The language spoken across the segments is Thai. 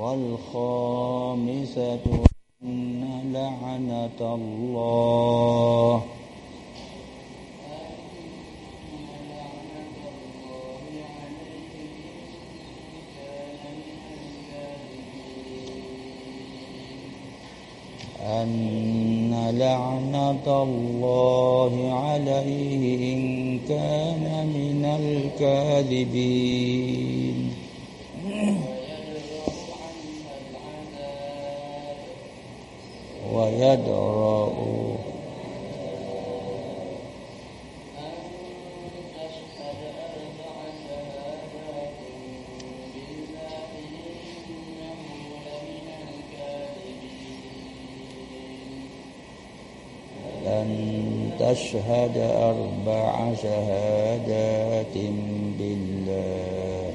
والخامسة أن لعنة الله. أن لعنة الله عليه إن كان من الكاذبين. ويدرأ أن تشهد أربع شهادات بالله.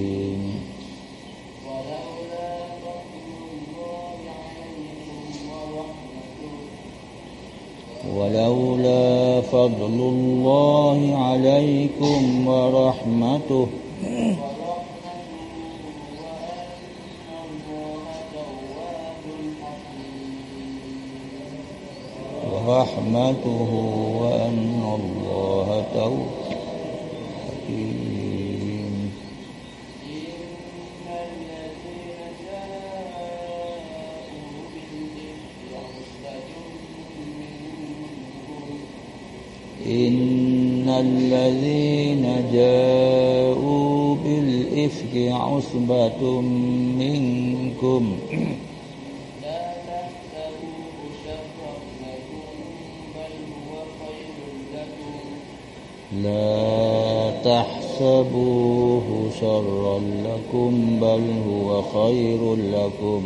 ولولا فضل الله عليكم ورحمته. ورحمته وأن الله توب حكيم إن الذين جاءوا بالإفك عصبة منكم. لا تحسبوه شرا لكم بل هو خير لكم.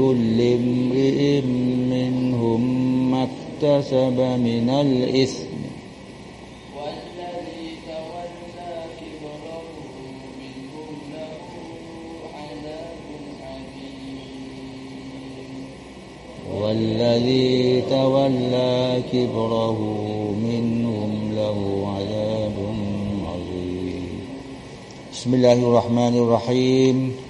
لكل امرئ منهم ما اكتسب من الإثم. والذي تولى كبره منهم له عذاب عظيم. بسم الله الرحمن الرحيم.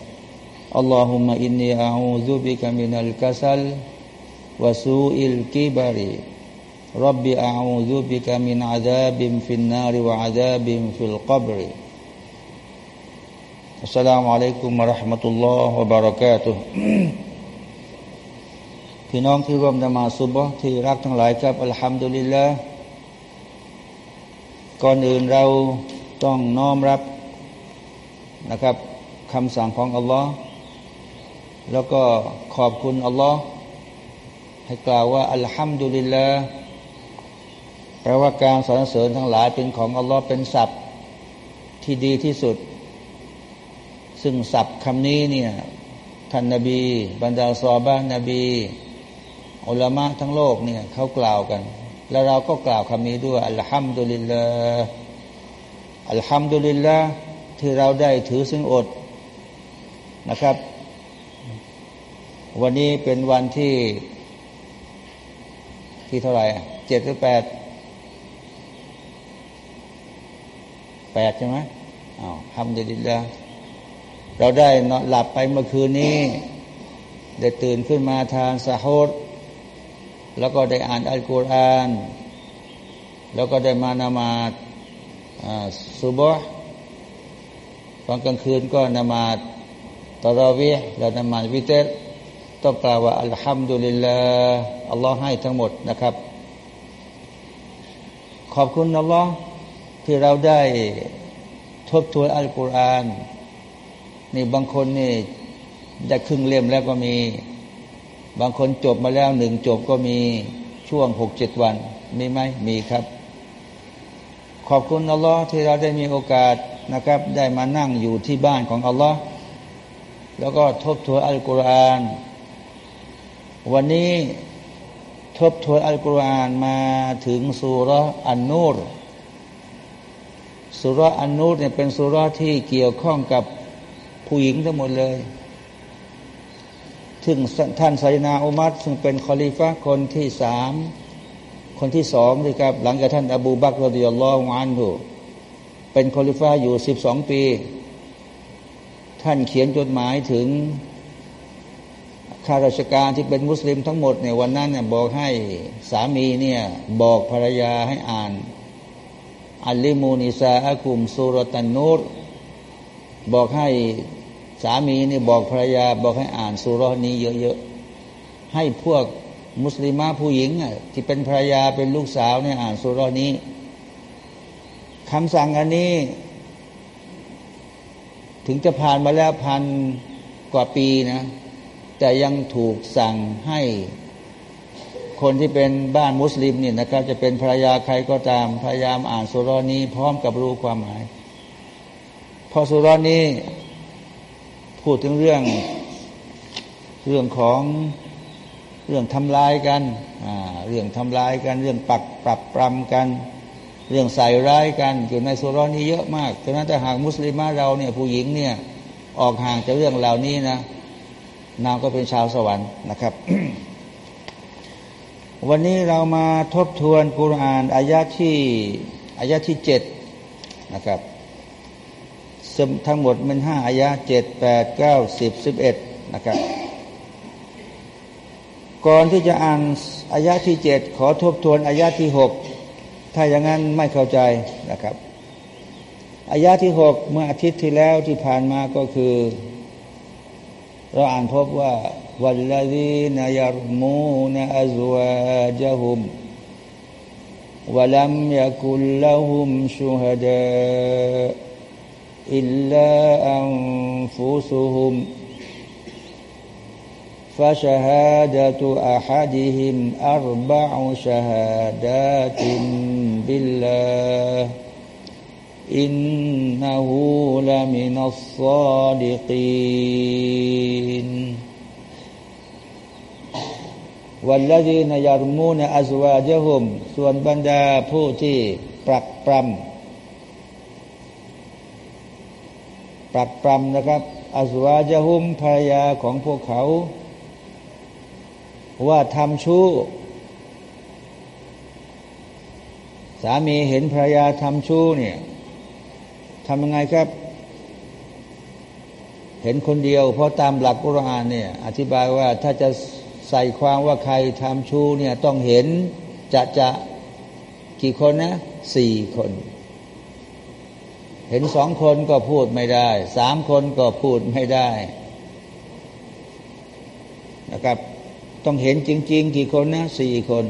اللهم إني أعوذ بك من الكسل وسوء الكبر رب أعوذ بك من عذاب في النار وعذاب في القبرอัสสลามุอะลัยกุมะราะห์มะตุลลอฮ์วะบารากาตุพี่น้องที่ร่วมนมาสุบะที่รักทั้งหลายครับอัลฮัมดุลิลลาฮ์ก่อนอื่นเราต้องน้อมรับนะครับคำสั่งของอัลลอฮ์ แล้วก็ขอบคุณอัลลอฮ์ให้กล่าวว่าอัลฮัมดุลิลละแปลว่าการสรรเสริญทั้งหลายเป็นของอัลลอฮ์เป็นศัพท์ที่ดีที่สุด ซึ่งศัพท์คำนี้เนี่ยท่านนาบี บรรดาซอบ้านนบีอุลมะทั้งโลกเนี่ยเขากล่าวกัน แล้วเราก็กล่าวคำนี้ด้วยอัลฮัมดุลิลลาอัลฮัมดุลิลลาที่เราได้ถือซึ่งอดนะครับ วันนี้เป็นวันที่ ที่เท่าไหร่เจ็ดหรือแปดแปดใช่ไหมอ้าวทำดีๆแล้ว เราได้นอนหลับไปเมื่อคืนนี้ ได้ตื่นขึ้นมาทานสะฮดแล้วก็ได้อ่านอัลกุรอาน แล้วก็ได้มานามาสุบฮ์ตอนกลางคืนก็นามาตอรอวีและนามาวิเต ต้องกล่าวว่าอัลฮัมดุลิลลาห์อัลลอฮ์ให้ทั้งหมดนะครับ ขอบคุณอัลลอฮ์ที่เราได้ทบทวนอัลกุรอานนี่บางคนนี่ได้ครึ่งเล่มแล้วก็มี บางคนจบมาแล้วหนึ่งจบก็มีช่วงหกเจ็ดวันมีไหมมีครับ ขอบคุณอัลลอฮ์ที่เราได้มีโอกาสนะครับ ได้มานั่งอยู่ที่บ้านของอัลลอฮ์แล้วก็ทบทวนอัลกุรอาน วันนี้ทบทวนอัลกุรอานมาถึงสุรอันนูรสุรอันนูรเนี่ยเป็นสุรที่เกี่ยวข้องกับผู้หญิงทั้งหมดเลย ถึงท่านไซนาอุมัตซึ่งเป็นคอลิฟะคนที่สามคนที่สองนะครับ หลังจากท่านอบูบักรดิยัลลอฮุอันฮุเป็นคอลิฟะอยู่สิบสองปี ท่านเขียนจดหมายถึง ข้าราชการที่เป็นมุสลิมทั้งหมดเนี่ยวันนั้นเนี่ยบอกให้สามีเนี่ยบอกภรรยาให้อ่าน علموا نساءكم سورة النور บอกให้สามีนี่บอกภรรยา บอกให้อ่านสุรนี้เยอะๆให้พวกมุสลิมาผู้หญิงที่เป็นภรรยาเป็นลูกสาวเนี่ยอ่านสุรนี้คำสั่งอันนี้ ถึงจะผ่านมาแล้วพันกว่าปีนะ แต่ยังถูกสั่งให้คนที่เป็นบ้านมุสลิมเนี่ยนะครับ จะเป็นภรรยาใครก็ตามพยายามอ่านสุรนี้ พร้อมกับรู้ความหมาย พอสุรนี้พูดถึงเรื่องเรื่องของเรื่องทำลายกันเรื่องทำลายกัน เรื่องปักปรับปรำกัน เรื่องใส่ร้ายกันอยู่ในสุรนี้เยอะมากฉะนั้นถ้าหากมุสลิมาเราเนี่ยผู้หญิงเนี่ยออกห่างจากเรื่องเหล่านี้นะ นางก็เป็นชาวสวรรค์นะครับ วันนี้เรามาทบทวนกุรอานอายะที่อายะที่เจ็ดนะครับทั้งหมดมันห้าอายะเจ็ดแปดเก้าสิบสิบเอ็ดนะครับ ก่อนที่จะอ่านอายะที่เจ็ดขอทบทวนอายะที่หกถ้าอย่างนั้นไม่เข้าใจนะครับอายะที่หกเมื่ออาทิตย์ที่แล้วที่ผ่านมาก็คือ เราอ่านพบว่า والذين يرمون أزواجهم ولم يكن لهم شهداء إلا أنفسهم فشهادة أحدهم أربع شهادات بالله إنه لمن الصادقين วันละดีนยารมูนอัซวาเจหุมส่วนบรรดาผู้ที่ปรักปรำปรักปรำนะครับอัซวาเจหุมภรรยาของพวกเขา ว่าทำชู้ สามีเห็นภรรยาทำชู้เนี่ย ทำยังไงครับ เห็นคนเดียว เพราะตามหลักกุรอานเนี่ย อธิบายว่าถ้าจะใส่ความว่าใครทำชูเนี่ยต้องเห็นจะจะกี่คนนะสี่คน เห็นสองคนก็พูดไม่ได้สามคนก็พูดไม่ได้นะครับต้องเห็นจริง ๆ กี่คนนะสี่คน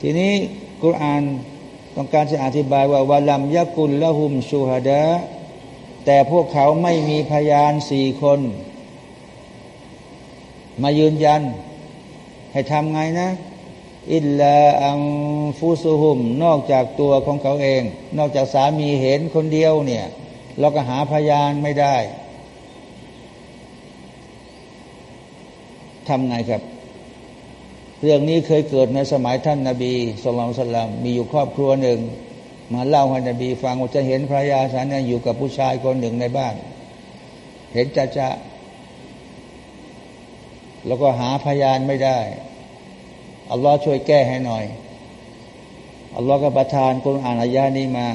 ทีนี้กุรอาน ต้องการจะอธิบายว่าวาลัมยะกุลละหุมชูฮดะแต่พวกเขาไม่มีพยานสี่คน มายืนยัน ให้ทำไงนะ อิลลาอังฟูซุฮุม นอกจากตัวของเขาเอง นอกจากสามีเห็นคนเดียวเนี่ย เราก็หาพยานไม่ได้ทำไงครับ เรื่องนี้เคยเกิดในสมัยท่านนาบีสุลต่านมีอยู่ครอบครัวหนึ่ง มาเล่าให้นบีฟังว่าจะเห็นภรรยาฉันอยู่กับผู้ชายคนหนึ่งในบ้าน เห็นจะจะแล้วก็หาพยานไม่ได้ อัลลอฮ์ช่วยแก้ให้หน่อย อัลลอฮ์ก็ประทานกุณอ่านอายานี้มา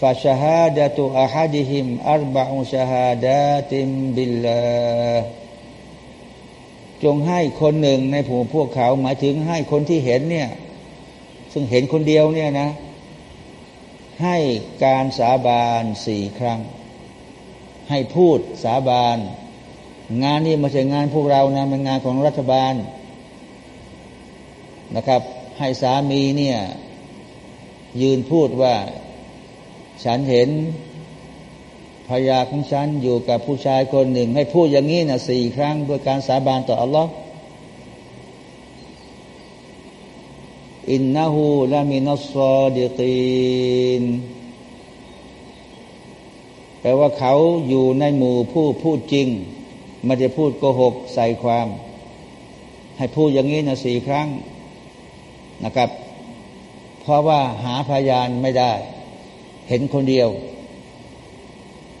ฟาชฮาดะตุอาฮัดิฮิมอัลบะอุชฮาดาติมบิลลา จงให้คนหนึ่งในผู้พวกเขา หมายถึงให้คนที่เห็นเนี่ย ซึ่งเห็นคนเดียวเนี่ยนะ ให้การสาบานสี่ครั้ง ให้พูดสาบาน งานนี้ไม่ใช่งานพวกเรานะเป็นงานของรัฐบาลนะครับ ให้สามีเนี่ย ยืนพูดว่า ฉันเห็น ภรรยาของฉันอยู่กับผู้ชายคนหนึ่ง ให้พูดอย่างนี้นะสี่ครั้งด้วยการสาบานต่ออัลลอฮ์อินนาหูละมินัสซอดิกีนแปลว่าเขาอยู่ในหมู่ผู้พูดจริงไม่ได้พูดโกหกใส่ความ ให้พูดอย่างนี้นะสี่ครั้งนะครับ เพราะว่าหาพยานไม่ได้ เห็นคนเดียว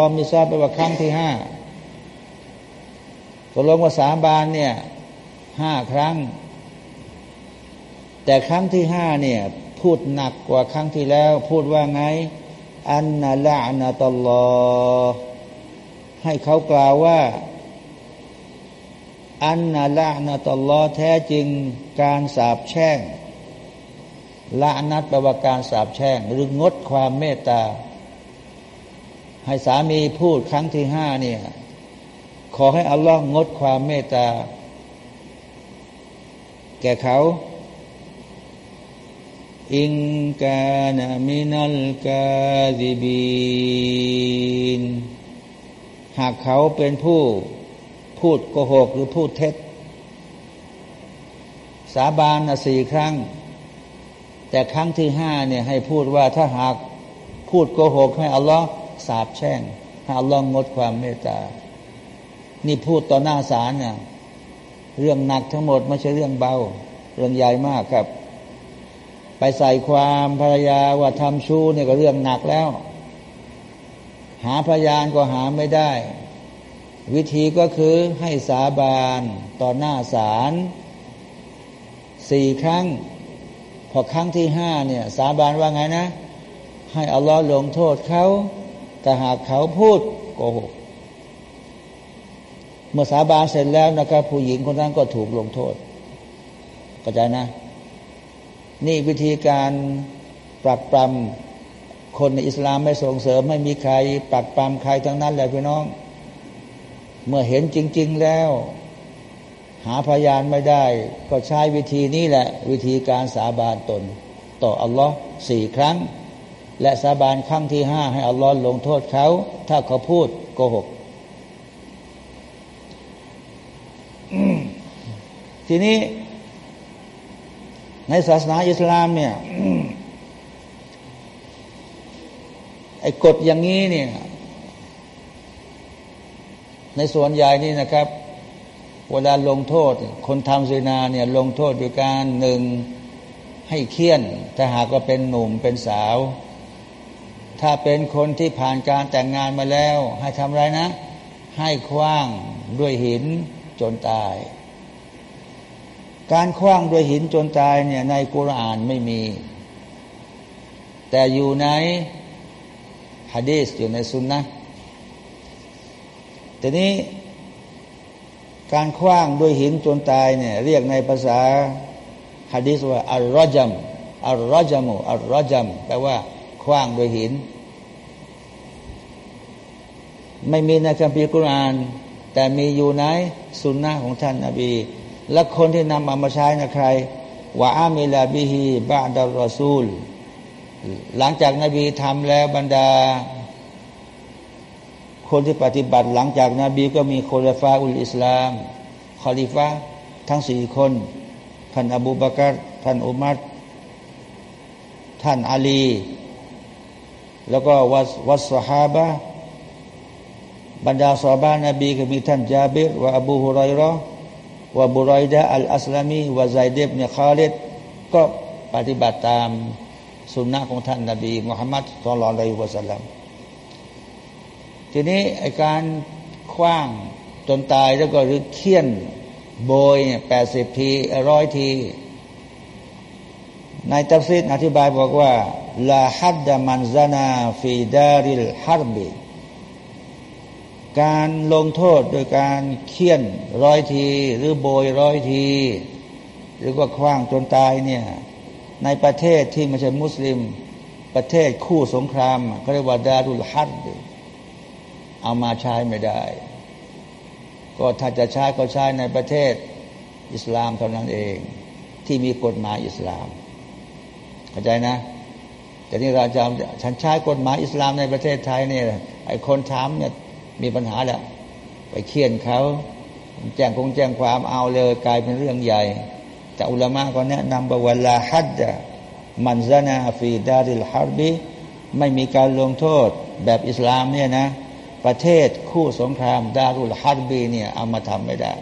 อมิซาแปว่าครั้งที่ห้าตกลงว่าสาบานเนี่ยห้าครั้ง แต่ครั้งที่ห้าเนี่ยพูดหนักกว่าครั้งที่แล้ว พูดว่าไง อันนาละนาตลอให้เขากล่าวว่า อันนาละนาตลอแท้จริงการสาบแช่งละนัดแปลว่าการสาบแช่ง หรืองดความเมตตา ให้สามีพูดครั้งที่ห้าเนี่ย ขอให้อัลลอฮ์งดความเมตตา แก่เขาอิงกานามินัลกาซิบีนหากเขาเป็นผู้พูดโกหกหรือพูดเท็จ สาบานสี่ครั้ง แต่ครั้งที่ห้าเนี่ยให้พูดว่าถ้าหากพูดโกหกให้อัลลอฮ์ สาบแช่งให้อัลลอฮ์งดความเมตตา นี่พูดต่อหน้าศาลเนี่ยเรื่องหนักทั้งหมดไม่ใช่เรื่องเบา เรื่องใหญ่มากครับ ไปใส่ความภรรยาว่าทำชู้เนี่ยก็เรื่องหนักแล้ว หาพยานก็หาไม่ได้ วิธีก็คือให้สาบานต่อหน้าศาลสี่ครั้ง พอครั้งที่ห้าเนี่ย สาบานว่าไงนะ ให้อัลลอฮ์ลงโทษเขา แต่หากเขาพูดโกหกเมื่อสาบานเสร็จแล้วนะครับ ผู้หญิงคนนั้นก็ถูกลงโทษเข้าใจนะ นี่วิธีการปรับปรำคนในอิสลามไม่ส่งเสริม ไม่มีใครปรักปามใครทั้งนั้นแหละพี่น้อง เมื่อเห็นจริง ๆแล้ว หาพยานไม่ได้ ก็ใช้วิธีนี้แหละ วิธีการสาบานตน ต่ออัลลอฮ์สี่ครั้ง และสาบานครั้งที่ห้าให้อัลลอฮ์ลงโทษเขา ถ้าเขาพูดโกหก ทีนี้ ในศาสนาอิสลามเนี่ยไอ้กฎอย่างนี้เนี่ยในส่วนใหญ่นี่นะครับ เวลาลงโทษ คนทำศีนาเนี่ยลงโทษด้วยการหนึ่งให้เคี่ยนถ้าหากว่าเป็นหนุ่มเป็นสาว ถ้าเป็นคนที่ผ่านการแต่งงานมาแล้ว ให้ทำไรนะ ให้คว้างด้วยหินจนตาย การคว้างด้วยหินจนตายเนี่ยในกุรานไม่มี แต่อยู่ในฮะดีสอยู่ในสุนนะแต่นี้การคว้างด้วยหินจนตายเนี่ยเรียกในภาษาฮะดีสว่าอัลรอจัมอัลรอจัมุอัลรอจัมแปลว่าคว้างด้วยหิน ไม่มีในคัมภีร์กุรอาน แต่มีอยู่ในสุนนะของท่านนาบี และคนที่นำมามาใช้นะใครวะอามิลาบิฮิบาดารอซูล หลังจากนาบีทำแล้วบรรดา คนที่ปฏิบัติหลังจากนาบีก็มีโคลฟาอุลอิสลามคอลิฟะทั้งสี่คน ท่านอบูบากรท่านอุมัรท่านอาลี แล้วก็วัสวัสฮาบะ บรรดาสาบานาบีก็มีท่านจาบิรวะอบูฮุไรรอวะบุไรดะอัลอัสลามีวะไซเดบเนี่ยคาเลตก็ปฏิบัติตามสุนนะของท่านนาบีมุฮัมมัด صلى الله وسلم ทีนี้ไอการคว้างจนตายแล้วก็หรือเฆี่ยนโบยเนี่ยแปดสิบทีร้อยทีในตัฟซีรอธิบายบอกว่าلا حد من زنى في دار الحرب การลงโทษโดยการเคี่ยนร้อยที หรือโบยร้อยที หรือว่าคว้างจนตายเนี่ยในประเทศที่ไม่ใช่มุสลิม ประเทศคู่สงครามเขาเรียกว่าดารุลฮัดเอามาใช้ไม่ได้ ก็ถ้าจะใช้ก็ใช้ในประเทศอิสลามเท่านั้นเอง ที่มีกฎหมายอิสลามเข้าใจนะแต่นี่เราจะฉันใช้กฎหมายอิสลามในประเทศไทยเนี่ยไอ้คนถามเนี่ย มีปัญหาแล้วไปเฆี่ยนเขาแจ้งคงแจ้งความเอาเลยกลายเป็นเรื่องใหญ่ แต่อุลามะก็แนะนำบอกว่าلا حد من زنى في دار الحرب ไม่มีการลงโทษแบบอิสลามเนี่ยนะ ประเทศคู่สงครามدار الحرب เนี่ยเอามาทำไม่ได้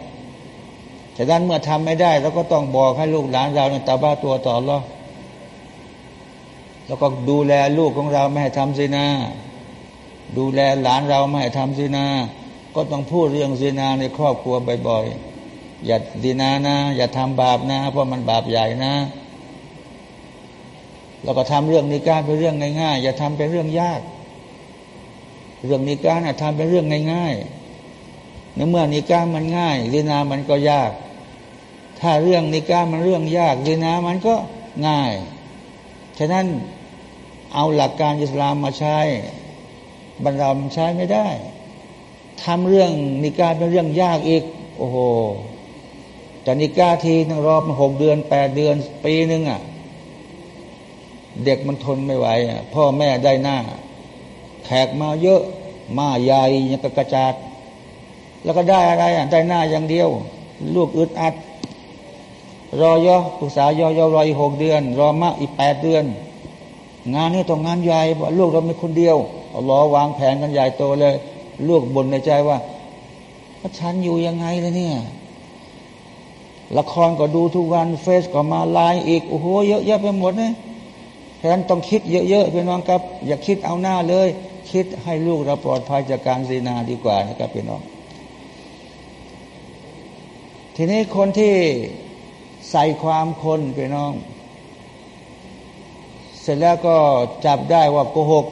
ฉะนั้นเมื่อทำไม่ได้เราก็ต้องบอกให้ลูกหลานเราเนี่ยเตาบัตตัวต่ออัลลอฮ์แล้วก็ดูแลลูกของเราไม่ให้ทำซินา ดูแลหลานเราไม่ให้ทำซินา ก็ต้องพูดเรื่องซินาในครอบครัวบ่อยๆ อย่าดีนานะ อย่าทำบาปนะ เพราะมันบาปใหญ่นะเราก็ทำเรื่องนิการเป็นเรื่องง่ายๆ อย่าทำเป็นเรื่องยาก เรื่องนิการนะทำเป็นเรื่องง่ายๆในเมื่อนิการมันง่ายดีนามันก็ยาก ถ้าเรื่องนิการมันเรื่องยากดีนามันก็ง่าย ฉะนั้นเอาหลักการอิสลามมาใช้ บรรดาใช้ไม่ได้ทำเรื่องนิกายเป็นเรื่องยากอีก โอ้โหแต่นิกายทีต้งรอมาหกเดือนแปดเดือนปีหนึ่งอะ เด็กมันทนไม่ไหวอะพ่อแม่ได้หน้า แขกมาเยอะ มาใหญ่ยังกระจาดแล้วก็ได้อะไรอะได้หน้าอย่างเดียว ลูกอึดอัด รอยอปรึกษายอยอรออีหกเดือน รอมากอีกแปดเดือน งานนี้ต้องงานใหญ่ลูกเราไม่คนเดียวอัลลอฮ์วางแผนกันใหญ่โตเลย ลูกบนในใจว่าฉันอยู่ยังไงเลยเนี่ย ละครก็ดูทุกวันเฟซก็มาไลน์อีก โอ้โหเยอะแยะไปหมดเนี่ยฉะนั้นต้องคิดเยอะๆพี่น้องครับ อย่าคิดเอาหน้าเลย คิดให้ลูกเราปลอดภัยจากการซีนาดีกว่านะครับพี่น้อง ทีนี้คนที่ใส่ความคนพี่น้อง เสร็จแล้วก็จับได้ว่าโกหก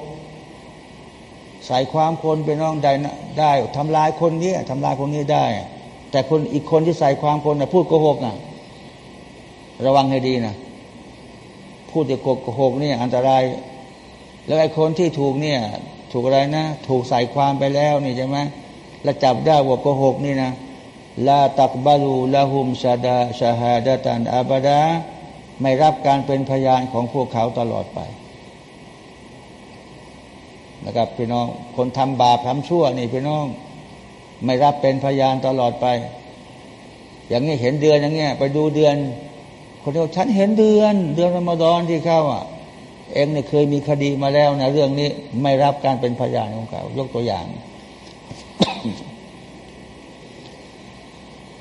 ใส่ความคนไปน้องได้ได้ทำลายคนนี้ทำลายคนนี้ได้ แต่คนอีกคนที่ใส่ความคนนะพูดโกหกนะระวังให้ดีนะพูดจะโกหกนี่อันตราย แล้วไอ้คนที่ถูกเนี่ย ถูกอะไรนะ ถูกใส่ความไปแล้วนี่ใช่ไหมแล้วจับได้ว่าโกหกนี่นะลาตักบาลูละหุมชาดาชาฮาดาตันอาบดา ไม่รับการเป็นพยานของพวกเขาตลอดไปนะครับพี่น้องคนทำบาปทำชั่วนี่พี่น้อง ไม่รับเป็นพยานตลอดไป อย่างนี้เห็นเดือนอย่างเงี้ยไปดูเดือน คนเดียวฉันเห็นเดือน เดือนรอมฎอนที่เข้าอะ เองเนี่ยเคยมีคดีมาแล้วนะเรื่องนี้ไม่รับการเป็นพยานของเขายกตัวอย่าง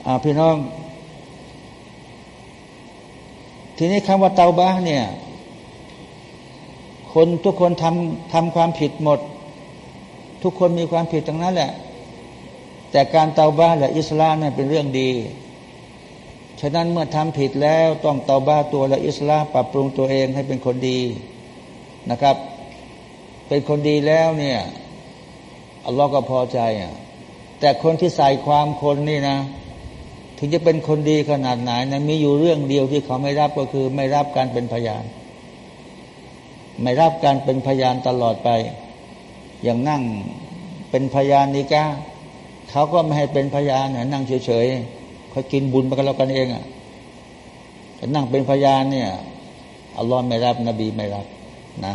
อ่าพี่น้อง ทีนี้คำว่าเตาบ้าเนี่ย คนทุกคนทำทำความผิดหมด ทุกคนมีความผิดทั้งนั้นแหละ แต่การเตาบ้าและอิสลามนั่นเป็นเรื่องดีฉะนั้นเมื่อทำผิดแล้วต้องเตาบ้าตัวและอิสลามปรับปรุงตัวเองให้เป็นคนดีนะครับ เป็นคนดีแล้วเนี่ยอัลลอฮ์ก็พอใจอะแต่คนที่ใส่ความคนนี่นะ ถึงจะเป็นคนดีขนาดไหนนะมีอยู่เรื่องเดียวที่เขาไม่รับก็คือ ไม่รับการเป็นพยาน ไม่รับการเป็นพยานตลอดไป อย่างนั่งเป็นพยานนี่ก้าเขาก็ไม่ให้เป็นพยานนั่งเฉยๆเขากินบุญมากันเรากันเองอะนั่งเป็นพยานเนี่ยอัลลอฮ์ไม่รับ นบีไม่รับนะ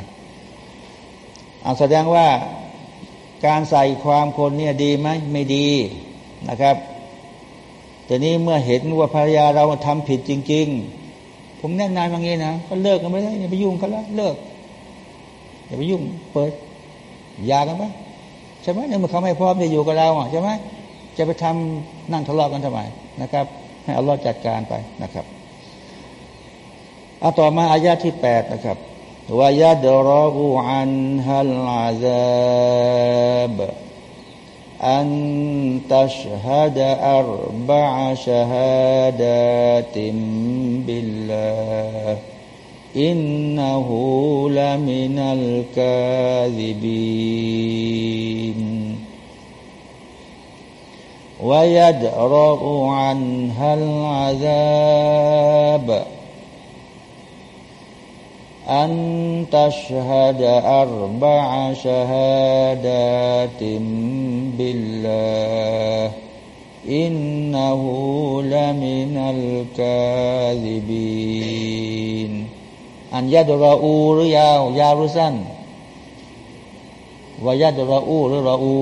อาแสดงว่าการใส่ความคนเนี่ยดีไหมไม่ดีนะครับ แต่นี้เมื่อเห็นว่าภรรยาเราทำผิดจริง ๆ ผมแนะนำอย่างนี้นะก็เลิกกันไปเลยอย่าไปยุ่งกันแล้วเลิกอย่าไปยุ่ง เปิดยากันไหมใช่ไหมเนี่ยเมื่อเขาไม่พร้อมจะอยู่กับเราใช่ไหมจะไปทำนั่งทะเลาะกันทำไมนะครับ ให้อัลลอฮ์จัดการไปนะครับเอาต่อมาอายาที่แปดนะครับวายาดรอบูอันฮัลอาซาบ أن تشهد أربع شهادات بالله. إنه لمن الكاذبين. ويدرأ عنها العذاب. أن تشهد أربع شهادات بالله إنه لمن الكاذبين أن يدرؤوا หรือยาวยาวหรือสั้นวายัดรอูหรือรอู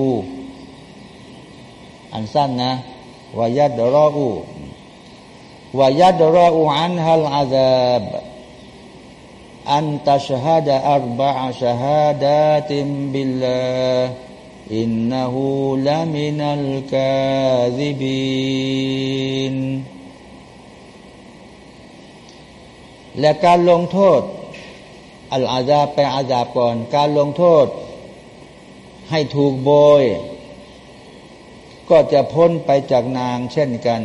อันตัชฮะดะอัรบะอัชฮะดะติมบิลลาอินนะฮูละมินัลกาซิบินและการลงโทษ อัลอาซาไปอาซาบก่อน การลงโทษ ให้ถูกโบย ก็จะพ้นไปจากนางเช่นกัน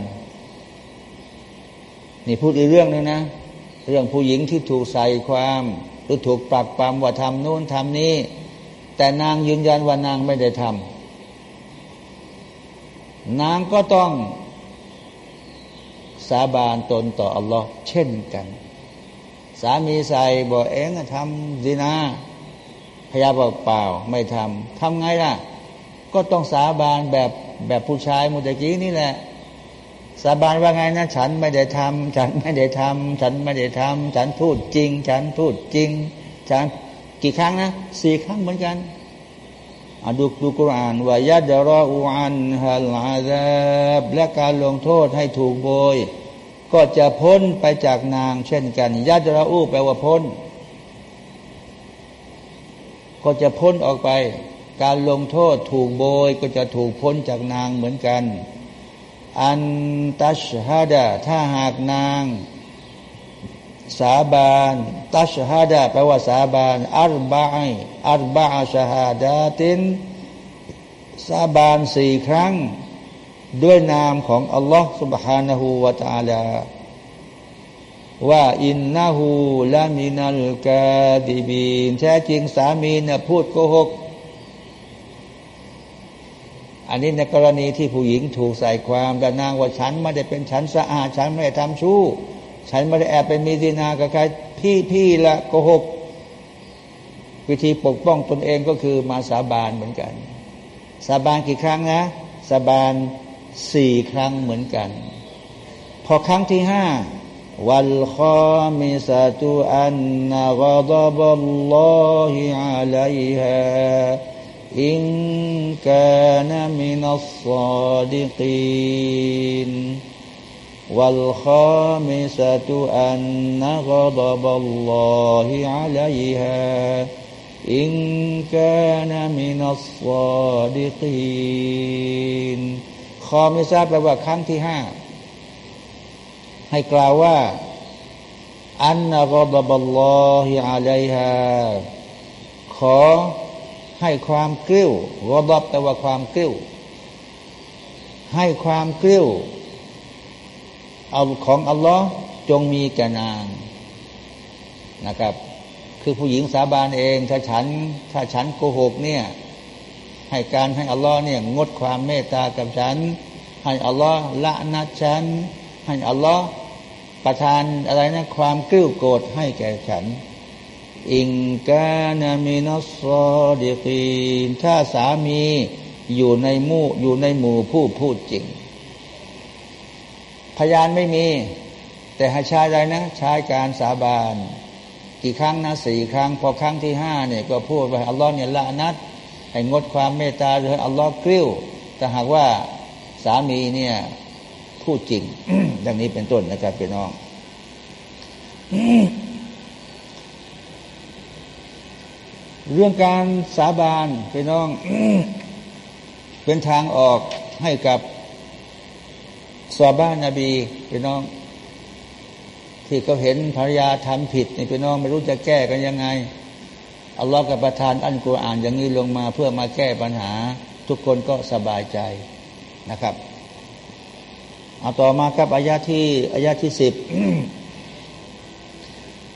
นี่พูดอีกเรื่องนึงนะ เรื่องผู้หญิงที่ถูกใส่ความหรือถูกปรักปรำว่าทำนู่นทำนี้ แต่นางยืนยันว่านางไม่ได้ทำนางก็ต้องสาบานตนต่ออัลลอฮ์เช่นกัน สามีใส่บอกเองทำดีนาพยาบอกเปล่าไม่ทำทำไงล่ะ ก็ต้องสาบานแบบแบบผู้ชายมุตะกี้นี่แหละ สาบานว่าไงนะ ฉันไม่ได้ทำฉันไม่ได้ทำฉันไม่ได้ทำฉันพูดจริง ฉันพูดจริง ฉันกี่ครั้งนะสี่ครั้งเหมือนกันอดูดูกุรานว่ายัดรออูอันฮัลอาซาบและการลงโทษให้ถูกโบย ก็จะพ้นไปจากนาง เช่นกันยัดรออูแปลว่าพ้น ก็จะพ้นออกไป การลงโทษถูกโบย ก็จะถูกพ้นจากนางเหมือนกัน อันตัชฮะดาถ้าหากนาง สาบานตัชฮะดาแปลว่าสาบานอัลบาออัลบาชฮาดาตินสาบานสี่ครั้ง ด้วยนามของอัลลอฮ์ سبحانه และ تعالى ว่าอินนาหูละมินัลกาดิบีนแท้จริงสามีเนี่ยพูดโกหก อันนี้ในกรณีที่ผู้หญิงถูกใส่ความแต่นางว่าฉันไม่ได้เป็นฉันสะอาด ฉันไม่ได้ทำชู้ ฉันไม่ได้แอบไปมีดีนากับใครพี่พี่ละโกหก วิธีปกป้องตนเองก็คือมาสาบานเหมือนกัน สาบานกี่ครั้งนะ สาบานสี่ครั้งเหมือนกัน พอครั้งที่ห้าวัลคอมิสตุอันนกดบัลลอฮิอาลัยฮะ إن كان من الصادقين والخامسة أن غضب الله عليها إن كان من الصادقين คอมิซาแปลว่าครั้งที่ห้าให้กล่าวว่าอันนกบบัลลอฮิอะลัยฮาขอ ให้ความกลิ้วรบอบแต่ว่าความกลิ้ว ให้ความกลิ้วเอาของอัลลอฮ์จงมีแก่นางนะครับ คือผู้หญิงสาบานเอง ถ้าฉัน ถ้าฉันโกหกเนี่ยให้การให้อัลลอฮ์เนี่ยงดความเมตตากับฉัน ให้อัลลอฮ์ละนัดฉัน ให้อัลลอฮ์ประทานอะไรนะความกลิ้วโกรธให้แก่ฉัน อิงกานามินัสซอดีกีนถ้าสามีอยู่ในมู่อยู่ในหมู่ผู้พูดจริง พยานไม่มี แต่ให้ใช้อะไรนะ ใช้การสาบาน กี่ครั้งนะสี่ครั้ง พอครั้งที่ห้าเนี่ยก็พูดว่าอัลลอฮ์เนี่ยละนัดให้งดความเมตตาหรืออัลลอฮ์กริ้วแต่หากว่าสามีเนี่ยพูดจริง ดังนี้เป็นต้นนะครับพี่น้อง เรื่องการสาบานพี่น้อง เป็นทางออกให้กับสาบ้านนบีพี่น้อง ที่เขาเห็นภรรยาทำผิดนี่พี่น้องไม่รู้จะแก้กันยังไงอัลลอฮฺกับประทานอันกุรอานอย่างนี้ลงมาเพื่อมาแก้ปัญหา ทุกคนก็สบายใจนะครับเอาต่อมาครับอายาที่อายาที่สิบ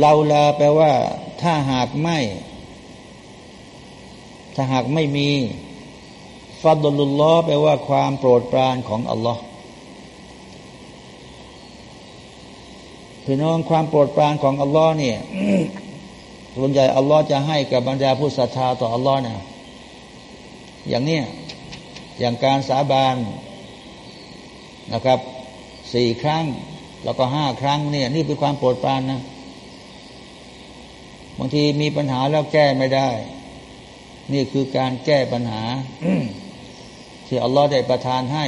เราลาแปลว่า ถ้าหากไม่ ถ้าหากไม่มีฟัดลุลลอแปลว่าความโปรดปรานของอัลลอฮ์พี่น้องความโปรดปรานของอัลลอฮ์เนี่ยส่วนใหญ่อัลลอฮ์จะให้กับบรรดาผู้ศรัทธาต่ออัลลอฮ์เนี่ยอย่างเนี้ยอย่างการสาบานนะครับสี่ครั้ง แล้วก็ห้าครั้งเนี่ยนี่เป็นความโปรดปรานนะ บางทีมีปัญหาแล้วแก้ไม่ได้ นี่คือการแก้ปัญหา ที่อัลลอฮ์ได้ประทานให้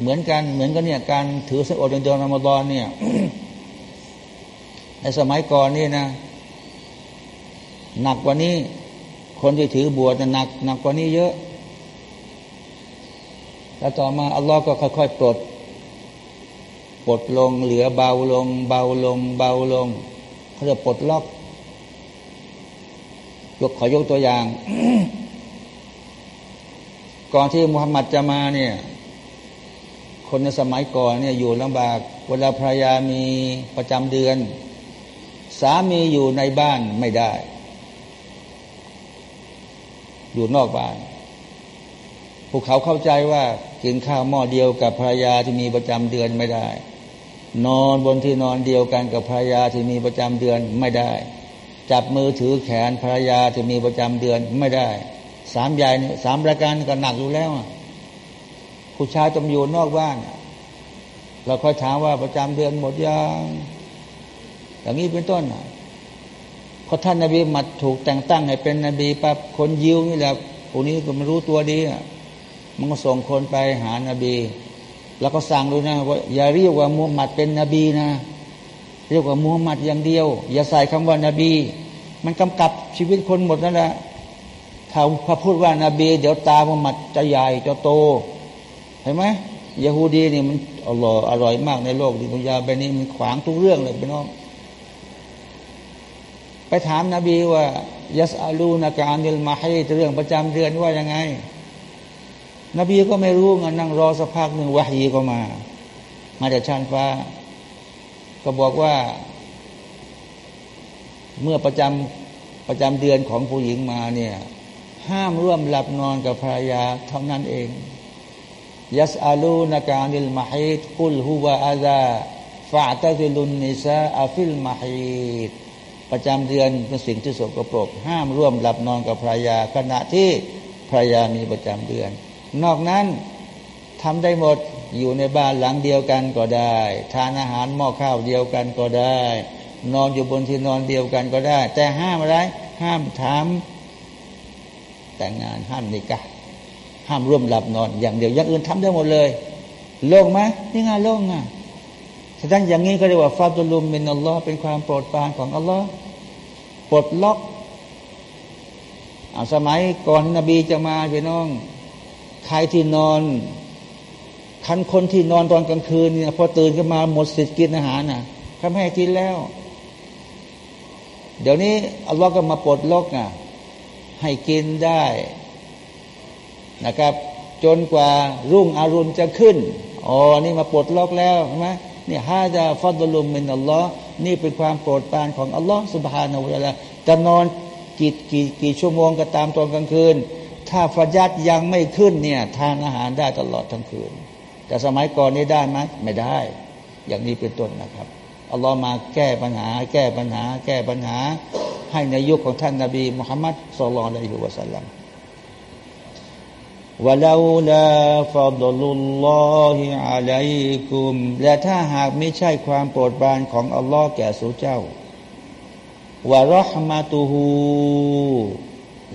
เหมือนกันเหมือนกันเนี่ยการถือสินอดในเดือนรอมฎอนเนี่ยในสมัยก่อนนี่นะ หนักกว่านี้ คนที่ถือบวชหนักหนักกว่านี้เยอะ แล้วต่อมาอัลลอฮ์ก็ค่อยๆปลดปลดลงเหลือเบาลง เบาลง เบาลง เขาจะปลดล็อก ยกขอยกตัวอย่าง ก่อนที่มุฮัมมัดจะมาเนี่ย คนในสมัยก่อนเนี่ยอยู่ลำบาก เวลาภรรยามีประจำเดือน สามีอยู่ในบ้านไม่ได้ อยู่นอกบ้านพวกเขาเข้าใจว่ากินข้าวหม้อเดียวกับภรรยาที่มีประจำเดือนไม่ได้ นอนบนที่นอนเดียวกันกับภรรยาที่มีประจำเดือนไม่ได้ จับมือถือแขนภรรยาที่มีประจำเดือนไม่ได้สามใหญ่นี่สามรายการก็หนักอยู่แล้วผู้ชายต้องอยู่นอกบ้าน เราค่อยถามว่าประจำเดือนหมดยังอย่างนี้เป็นต้นพราะท่านนาบีมาถูกแต่งตั้งให้เป็นนบีปั๊บคนยิวนี่แหละพวกนี้ก็ไม่รู้ตัวดีมันก็ส่งคนไปหานาบี แล้วก็สั่งดูนะว่าอย่าเรียกว่ามูฮัมหมัดเป็นนบีนะ เรียกว่ามูฮัมหมัดอย่างเดียว อย่าใส่คำว่านาบี มันกำกับชีวิตคนหมดนั่นแหละถ้าพอพูดว่านาบี เดี๋ยวตามูฮัมหมัดจะใหญ่จะโตเห็นไหมยาฮูดีนี่มันอร่อยอร่อยมากในโลกดุนยาแบบนี้มันขวางทุกเรื่องเลยพี่น้อง ไปถามนาบีว่ายัสอาลูนาการนิลมาให้เรื่องประจำเดือนว่ายังไง นบีก็ไม่รู้ไงนั่งรอสักพักหนึ่งวะฮีก็มา มาจากชานฟ้า ก็บอกว่า เมื่อประจำประจำเดือนของผู้หญิงมาเนี่ย ห้ามร่วมหลับนอนกับภรรยาเท่านั้นเองยัสอาลูนการนิลมาฮิดกุลฮุวาอาซาฟาตะซิลุนนิซาอาฟิลมาฮิดประจำเดือนเป็นสิ่งที่สกปรก ห้ามร่วมหลับนอนกับภรรยา ขณะที่ภรรยามีประจำเดือน นอกนั้นทำได้หมดอยู่ในบ้านหลังเดียวกันก็ได้ ทานอาหารหม้อข้าวเดียวกันก็ได้ นอนอยู่บนที่นอนเดียวกันก็ได้ แต่ห้ามอะไร ห้ามถามแต่งงานห้ามนิกะห้ามร่วมหลับนอน อย่างเดียวอย่างอื่นทำได้หมดเลย โล่งไหมนี่งานโล่งอะฉะนั้นอย่างนี้ก็เรียกว่าฟาตุลุมมินอัลลอฮ์เป็นความโปรดปรานของอัลลอฮ์ปลดล็อกอาสมัยก่อนนบีจะมาพี่น้อง ใครที่นอนคันคนที่นอนตอนกลางคืนเนี่ยพอตื่นขึ้นมาหมดสิทธิ์กินอาหารน่ะทำให้กินแล้ว เดี๋ยวนี้อัลลอฮ์ก็มาปลดล็อกอะให้กินได้นะครับ จนกว่ารุ่งอรุณจะขึ้นอ๋อนี่มาปลดล็อกแล้วใช่ไหมนี่ฮาจาฟัดลุมมินอัลลอฮ์นี่เป็นความโปรดปรานของอัลลอฮ์สุบฮานาอูตะลาจะนอนกี่กี่กี่ชั่วโมงก็ตามตอนกลางคืน ถ้าฟัจัดยังไม่ขึ้นเนี่ยทานอาหารได้ตลอดทั้งคืน แต่สมัยก่อนนี้ได้ไหมไม่ได้ อย่างนี้เป็นต้นนะครับอัลลอฮ์มาแก้ปัญหา แก้ปัญหา แก้ปัญหา ให้ในยุคของท่านนาบีมุฮัมมัดสุลลัลอะลัยฮิวะสัลลัมวะลาลาฟาดลุลลอฮิอะลัยกุม และถ้าหากไม่ใช่ความโปรดปรานของอัลลอฮ์แก่สู่เจ้าวะรหมาตุฮู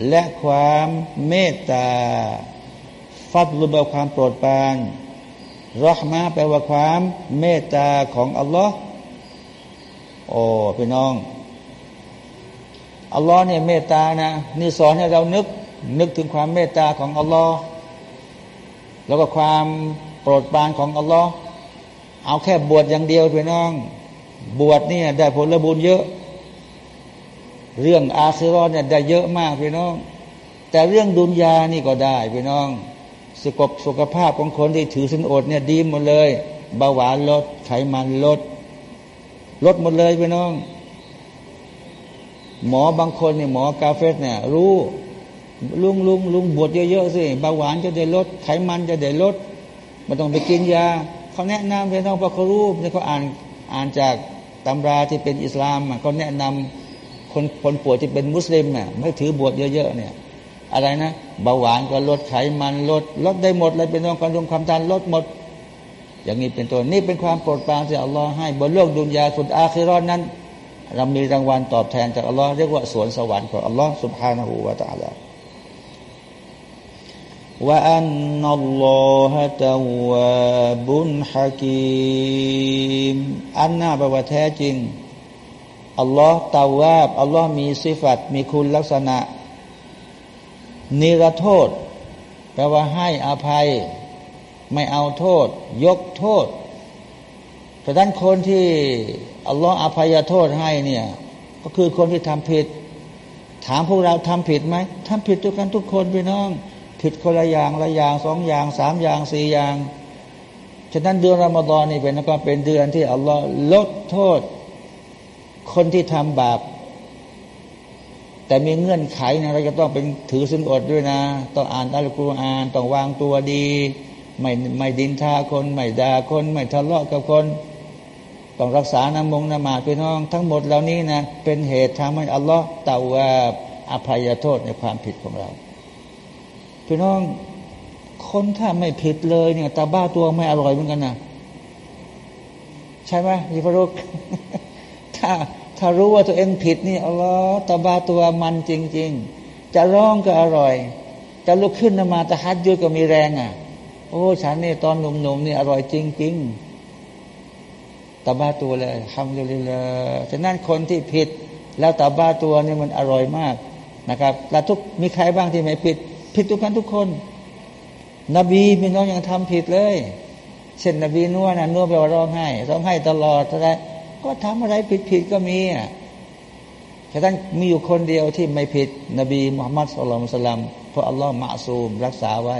และความเมตตาฟัดลุบความโปรดปรานรหมาแปลว่าความเมตตาของอัลลอฮ์โอ้พี่น้องอัลลอฮ์เนี่ยเมตตานะนี่สอนให้เรานึก นึกถึงความเมตตาของอัลลอฮ์แล้วก็ความโปรดปรานของอัลลอฮ์เอาแค่บวชอย่างเดียวพี่น้อง บวชเนี่ยได้ผลบุญเยอะ เรื่องอาซิรอนเนี่ยได้เยอะมากพี่น้อง แต่เรื่องดุนยานี่ก็ได้พี่น้องสุขสุขภาพของคนที่ถือสินอดเนี่ยดีหมดเลยเบาหวานลดไขมันลด ลดหมดเลยพี่น้อง หมอบางคนเนี่ยหมอกาเฟสเนี่ย รู้ลุงลุงลุงบวชเยอะๆสิเบาหวานจะได้ลด ไขมันจะได้ลดไม่ต้องไปกินยาเขาแนะนำพี่น้องเพราะเขารู้เนี่ยเขาอ่านอ่านจากตำราที่เป็นอิสลามเขาแนะนำ คนคนป่วยที่เป็นมุสลิมเนี่ยไม่ถือบวชเยอะๆเนี่ย อะไรนะเบาหวานก็ลดไขมันลด ลดได้หมดเลยเป็นโรคความรวมความดันลดหมด อย่างนี้เป็นตัวนี่เป็นความโปรดปรานที่อัลลอฮ์ให้บนโลกดุนยาสุดอาคิรอนนั้น เรามีรางวัลตอบแทนจากอัลลอฮ์เรียกว่าสวนสวรรค์ของอัลลอฮ์สุบฮานะฮูวาตาลาว่าอันนัลลอฮะตะวะบุนฮะกิมอันน่าแปลว่าแท้จริง อัลลอฮ์ตาวาบอัลลอฮ์มีสิฟัตมีคุณลักษณะ นิรโทษ แปลว่าให้อภัย ไม่เอาโทษ ยกโทษแต่ด้านคนที่อัลลอฮฺอภัยโทษให้เนี่ยก็คือคนที่ทำผิด ถามพวกเราทำผิดไหมทำผิดด้วยกันทุกคนพี่น้อง ผิดคนละอย่างละอย่างสองอย่างสามอย่างสี่อย่างฉะนั้นเดือนรอมฎอนนี่เป็นก็เป็นเดือนที่อัลลอฮ์ลดโทษ คนที่ทำบาป แต่มีเงื่อนไขนะเราจะต้องเป็นถือสินอดด้วยนะ ต้องอ่านอัลกุรอาน ต้องวางตัวดี ไม่ไม่ดินทาคน ไม่ด่าคน ไม่ทะเลาะกับคน ต้องรักษานามงนามาพี่น้อง ทั้งหมดเหล่านี้นะ เป็นเหตุทำให้อัลลอฮ์เตาว่าอภัยโทษในความผิดของเรา พี่น้องคนถ้าไม่ผิดเลยเนี่ยตาบ้าตัวไม่อร่อยเหมือนกันนะใช่ไหมยิพรุก ถ้าถ้ารู้ว่าตัวเองผิดนี่อัลลอฮ์ตบ้าตัวมันจริง ๆ จะร้องก็อร่อย จะลุกขึ้นนมาตะฮัดยุดก็มีแรงอะ โอ้ฉันนี่ตอนหนุ่มๆนี่อร่อยจริง ๆตบ้าตัวเลยทำเลยเลยฉะนั้นคนที่ผิด แล้วตบ้าตัวนี่มันอร่อยมากนะครับแล้วทุกมีใครบ้างที่ไม่ผิด ผิดทุกคนทุกคน นบีมีน้องยังทำผิดเลย เช่นนบีนัวนะนัวไปว่าร้องไห้ร้องไห้ตลอดเท่ ก็ทำอะไรผิดผิดก็มีอะฉะนั้นมีอยู่คนเดียวที่ไม่ผิด นบีมุฮัมมัดสุลลัลสลัมเพราะอัลลอฮ์มาซูมรักษาไว้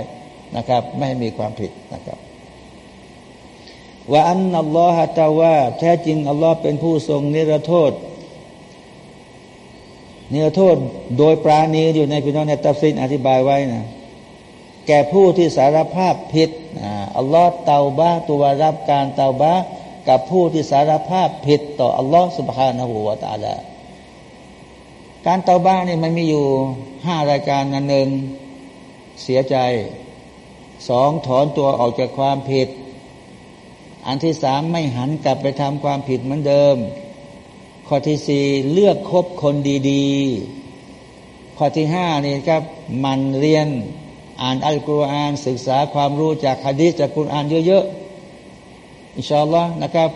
นะครับ ไม่มีความผิดนะครับว่าอันอัลลอฮฺตาว่าแท้จริงอัลลอฮ์เป็นผู้ทรงนิรโทษนิรโทษโดยปราณีอยู่ในพี่น้องในตัฟซินอธิบายไว้นะแก่ผู้ที่สารภาพผิดอัลลอฮ์เตาบ้าตัวรับการเตาบ้า กับผู้ที่สารภาพผิดต่ออัลลอฮ์สุบฮานะฮูวาตาลาการเตาบ้านี่มันมีอยู่ห้ารายการนันหนึ่งเสียใจสองถอนตัวออกจากความผิด อันที่สามไม่หันกลับไปทำความผิดเหมือนเดิม ข้อที่สี่เลือกคบคนดีๆ ข้อที่ห้านี่ครับมันเรียนอ่านอัลกุรอานศึกษาความรู้จากฮะดีษจากกุรอานเยอะๆ อินชาอัลลอฮ์นะครับ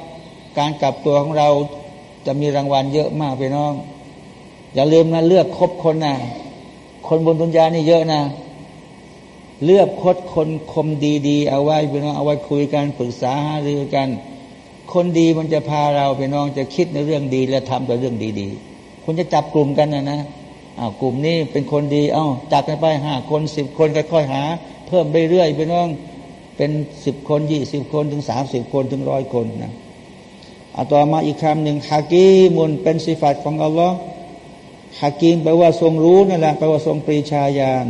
การกลับตัวของเราจะมีรางวัลเยอะมากพี่น้อง อย่าลืมนะเลือกคบคนนะคนบนดุนยานี่เยอะนะ เลือกคดคนคมดีๆเอาไว้พี่น้องเอาไว้คุยกันปรึกษาหารือกัน คนดีมันจะพาเราพี่น้องจะคิดในเรื่องดี และทำแต่เรื่องดีๆคุณจะจับกลุ่มกันนะนะอ้าวกลุ่มนี้เป็นคนดี เอ้าจับกันไปห้าคนสิบคนค่อยๆหา เพิ่มไปเรื่อยพี่น้อง เป็นสิบคนยี่สิบคนถึงสามสิบคนถึงร้อยคนนะเอาต่อมาอีกคำหนึ่งฮากีมุนเป็นสิฟัตของอัลลอฮ์ฮากีมแปลว่าทรงรู้นั่นแหละแปลว่าทรงปรีชาญาณ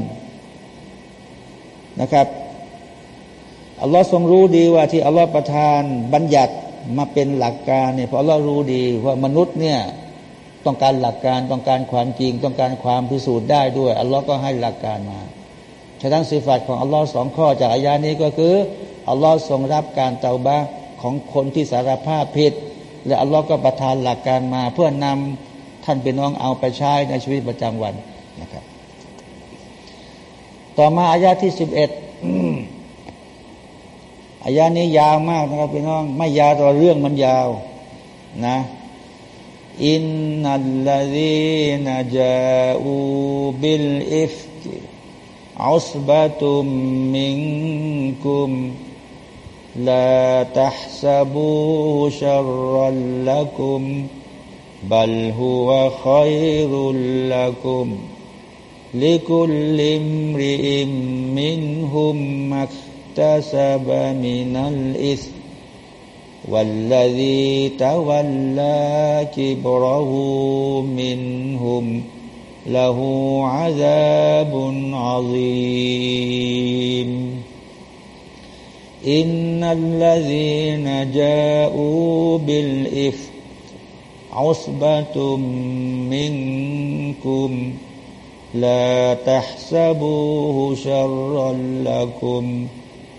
นะครับอัลลอฮ์ทรงรู้ดีว่าที่อัลลอฮ์ประทานบัญญัติมาเป็นหลักการเนี่ยเพราะอัลลอฮ์รู้ดีว่ามนุษย์เนี่ยต้องการหลักการต้องการความจริง ต้องการความพิสูจน์ได้ด้วยอัลลอฮ์ก็ให้หลักการมา ฉะนั้นสิฟัตของอัลลอฮ์สองข้อจากอายานี้ก็คืออัลลอฮ์ทรงรับการเตาบ้าของคนที่สารภาพผิด และอัลลอฮ์ก็ประทานหลักการมาเพื่อนำท่านเป็นน้องเอาไปใช้ในชีวิตประจำวันนะครับ ต่อมาอายาที่สิบเอ็ดอายานี้ยาวมากนะครับพี่น้อง ไม่ยาวแต่เรื่องมันยาวนะإن الذين جاءوا بالإفك عصبة منكم. لا تحسبوا شرا لكم بل هو خير لكم. لكل امرئ منهم ما اكتسب من الإثم والذي تولى كبره منهم. له عذاب عظيم. إن الذين جاءوا بالإفك عصبة منكم لا تحسبوه شرا لكم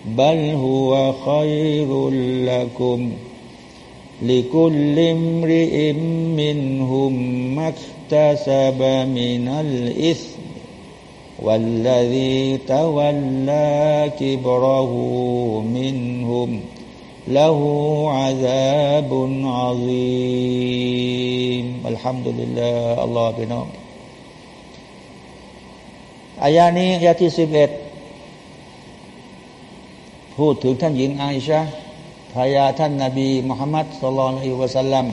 بل هو خير لكم. لكل امرئ منهم ما اكتسب من الإثم والذي تولى كبره منهم له عذاب عظيم الحمد لله الله بنا อายานี้อายาที่สิบเอ็ดพูดถึงท่านหญิงอาอิชะภรรยาท่านนาบีมุฮัมมัดสุลลัลอิวะสัลลัม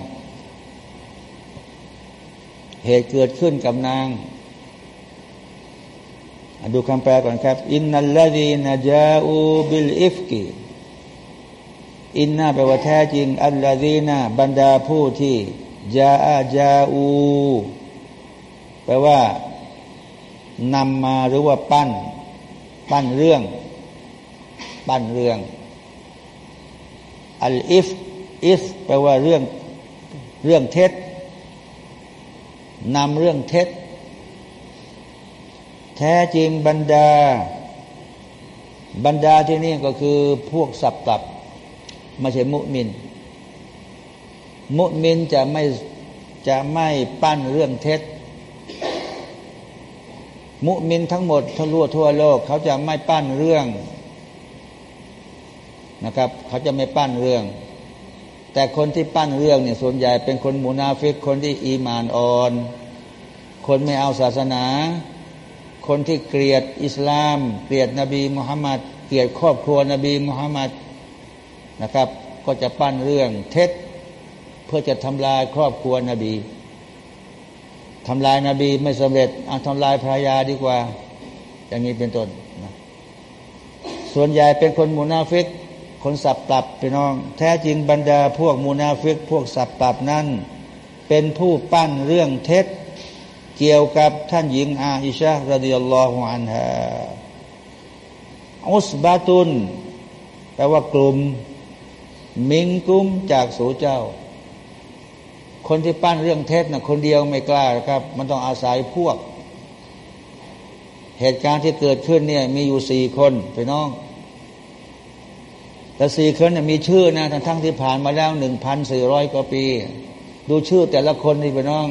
เหตุเกิดขึ้นกับนางดูคำแปลก่อนครับ อินนัลลดีนจาอูبالإفك إن แปลว่าแท้จริง الذين บรรดาผู้ที่จาอาจาอูแปลว่านำมาหรือว่าปั้น ปั้นเรื่อง ปั้นเรื่อง الإفك إفك แปลว่าเรื่องเรื่องเท็จ นำเรื่องเท็จ แท้จริงบรรดา บรรดาที่นี่ก็คือพวกสับตับไม่ใช่มุมิน มุมินจะไม่จะไม่ปั้นเรื่องเท็จ มุมินทั้งหมดทั่วทั่วโลก เขาจะไม่ปั้นเรื่องนะครับ เขาจะไม่ปั้นเรื่อง แต่คนที่ปั้นเรื่องเนี่ยส่วนใหญ่เป็นคนมูนาฟิกคนที่อีมานอ่อน คนไม่เอาศาสนา คนที่เกลียดอิสลาม เกลียดนบีมุฮัมมัดเกลียดครอบครัวนบีมุฮัมมัดนะครับ ก็จะปั้นเรื่องเท็จ เพื่อจะทำลายครอบครัวนบีทำลายนาบีไม่สำเร็จเอาทำลายภรรยาดีกว่า อย่างนี้เป็นต้นนะส่วนใหญ่เป็นคนมูนาฟิก คนสับปลับพี่น้อง แท้จริงบรรดาพวกมูนาฟิกพวกสับปลับนั้นเป็นผู้ปั้นเรื่องเท็จ เกี่ยวกับท่านหญิงอาอิชะรดิยัลลอฮุอันฮาอุสบาตุนแปลว่ากลุ่ม มิงกุมจากสูเจ้า คนที่ปั้นเรื่องเท็จนะคนเดียวไม่กล้าครับ มันต้องอาศัยพวก เหตุการณ์ที่เกิดขึ้นเนี่ยมีอยู่สี่คนพี่น้อง แต่สี่คนเนี่ยมีชื่อนะทั้งทั้งที่ผ่านมาแล้วหนึ่งพันสี่ร้อยกว่าปี ดูชื่อแต่ละคนนี่พี่น้อง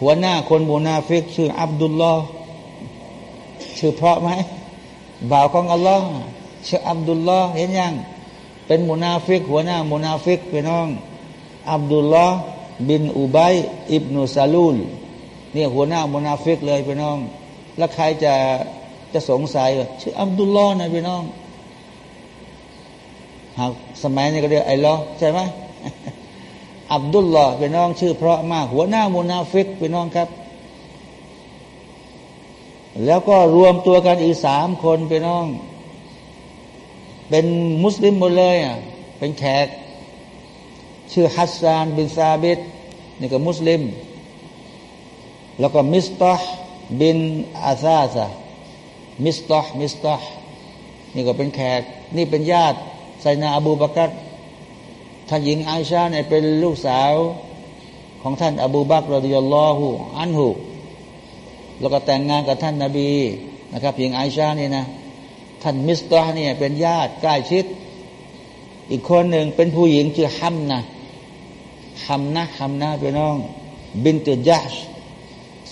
หัวหน้าคนมูนาฟิก ชื่ออับดุลลอฮ์ชื่อเพราะไหมบ่าวของอัลลอฮ์ชื่ออับดุลลอฮ์เห็นยังเป็นมูนาฟิก หัวหน้ามูนาฟิกพี่น้อง อับดุลลอฮ์บินอุบัยอิบนุซาลูลเนี่ยหัวหน้ามูนาฟิกเลยพี่น้อง แล้วใครจะจะสงสัย ชื่ออับดุลลอฮ์นะพี่น้อง หากสมัยนี้ก็เรียกไอ้ล้อใช่ไหมอับดุลลอฮ์พี่น้องชื่อเพราะมาก หัวหน้ามุนาฟิกพี่น้องครับ แล้วก็รวมตัวกันอีกสามคนพี่น้อง เป็นมุสลิมหมดเลยอะเป็นแขก ชื่อฮัสซานบินซาบิดนี่ก็มุสลิม แล้วก็มิสตอห์บินอาซาซะมิสตอห์มิสตอห์นี่ก็เป็นแขก นี่เป็นญาติ ไซนาอบูบากัรท่านหญิงไอชาเนี่ยเป็นลูกสาวของท่านอบูบักร رضي الله عنه แล้วก็แต่งงานกับท่านนาบีนะครับหญิงไอชานี่นะท่านมิสตอเนี่ยเป็นญาติใกล้ชิด อีกคนหนึ่งเป็นผู้หญิงชื่อฮัมนะฮัมนะฮัมนะพี่น้อง บินตุจัช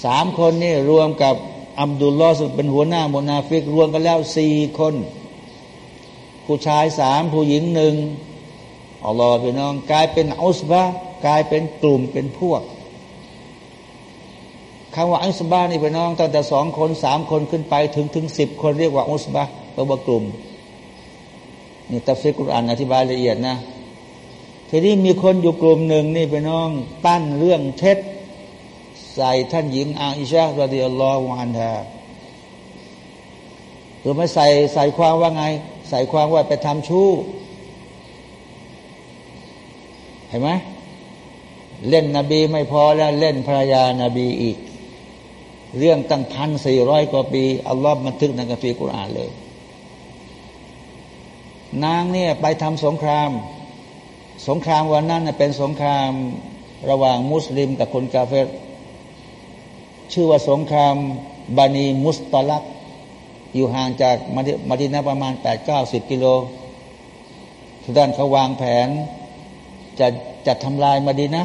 สามคนนี่รวมกับอัมดุลลอฮ์ซึ่งเป็นหัวหน้ามุนาฟิกรวมกันแล้วสี่คน ผู้ชายสามผู้หญิงหนึ่งอัลลอฮ์พี่น้อง กลายเป็นอุสบะกลายเป็นกลุ่มเป็นพวกคำว่าอุสบะนี่พี่น้องตั้งแต่สองคนสามคนขึ้นไปถึงถึงสิบคนเรียกว่าอุสบะแปลว่ากลุ่มนี่ตัฟซีกุรอานอธิบายละเอียดนะทีนี้มีคนอยู่กลุ่มหนึ่งนี่พี่น้องปั้นเรื่องเท็จใส่ท่านหญิงอาอิชาระดิยัลลอฮุอันฮาหรือไม่ใส่ใส่ความว่าไง ใส่ความว่าไปทำชู้เห็นไหมเล่นนบีไม่พอแล้วเล่นภรรยานาบีอีก เรื่องตั้งพันสี่ร้อยกว่าปีอัลลอฮ์บันทึกในกัมภีร์กุรอานเลย นางเนี่ยไปทำสงคราม สงครามวันนั้นเป็นสงครามระหว่างมุสลิมกับคนกาเฟรชื่อว่าสงครามบานีมุสตลัก อยู่ห่างจากมาดินาประมาณแปดเก้าสิบกิโลทุดานเขาวางแผน จะจะทำลายมาดินะ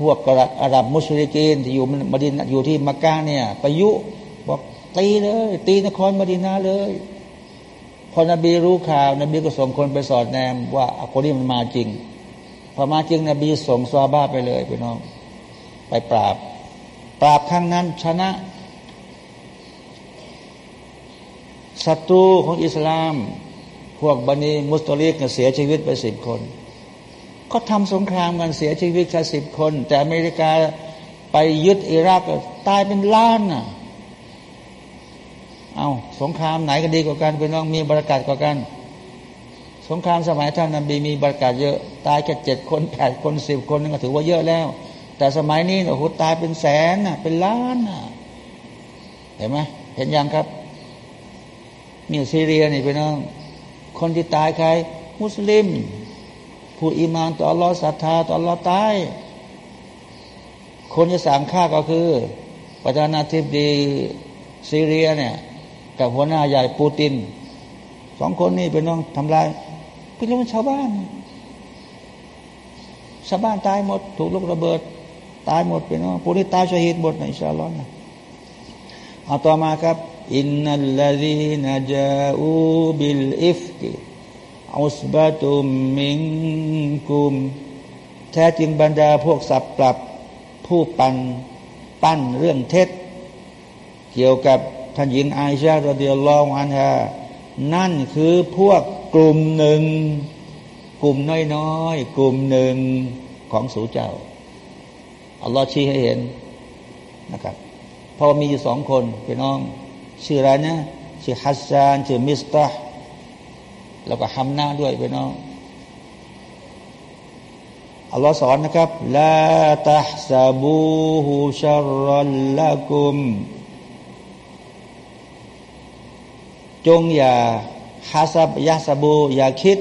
พวกอาหรับมุสลิกีนที่อยู่มาดินอยู่ที่มักกะเนี่ยประยุบอกตีเลย ตีนครมาดินาเลย พอนบีรู้ข่าวนบีก็ส่งคนไปสอดแนมว่าคนนี้มันมาจริง พอมาจริงนบีส่งซาบ้าไปเลยพี่น้อง ไปปราบ ปราบครั้งนั้นชนะ ศัตรูของอิสลาม พวกบันีมุสลิมเสียชีวิตไปสิบคน ก็ทำสงครามกันเสียชีวิตแค่สิบคน แต่อเมริกาไปยึดอิรักตายเป็นล้านน่ะเอาสงครามไหนก็ดีกว่ากันเป็นน้องมีบรรากาศกว่ากัน สงครามสมัยท่านนบีมีบรรากาศเยอะ ตายแค่เจ็ดคนแปดคนสิบคนนั่นก็ถือว่าเยอะแล้ว แต่สมัยนี้โอ้โหตายเป็นแสนน่ะเป็นล้านน่ะเห็นไหมเห็นยังครับ เมีซีเรียนี่พี่น้อง คนที่ตายใคร มุสลิม ผู้อิมานต่ออัลลอฮ์ศรัทธาต่ออัลลอฮ์ตาย คนที่สามฆ่าก็คือ ประธานาธิบดีซีเรียเนี่ยกับหัวหน้าใหญ่ปูตินสองคนนี้เป็นน้องทำลายเป็นเรื่องชาวบ้านชาวบ้านตายหมด ถูกลูกระเบิด ตายหมดไปเนาะผู้ที่ตายชหิดหมดในชาลอนนะเอาต่อมาครับ อินนัลลดีนจาอูบิลอิฟกิอุสบะตุมมิงกุม แท้จริงบรรดาพวกสับปรับผู้ปันปั้นเรื่องเท็จ เกี่ยวกับท่านหญิงไอชาระเดียลลองอันฮานั่นคือพวกกลุ่มหนึ่ง กลุ่มน้อยๆ กลุ่มหนึ่งของสูเจ้า อัลลอฮ์ชี้ให้เห็นนะครับพราะมีอยู่สองคนพี่น้อง ชื่ออะไรนะชื่อฮัสซานชื่อมิสตาแล้วก็ฮัมนาด้วยพี่น้องอัลลอฮ์สอนนะครับลาตัฮซาบูฮุชารรัลละกุม จงอย่าฮัสับยาสบู อย่าคิด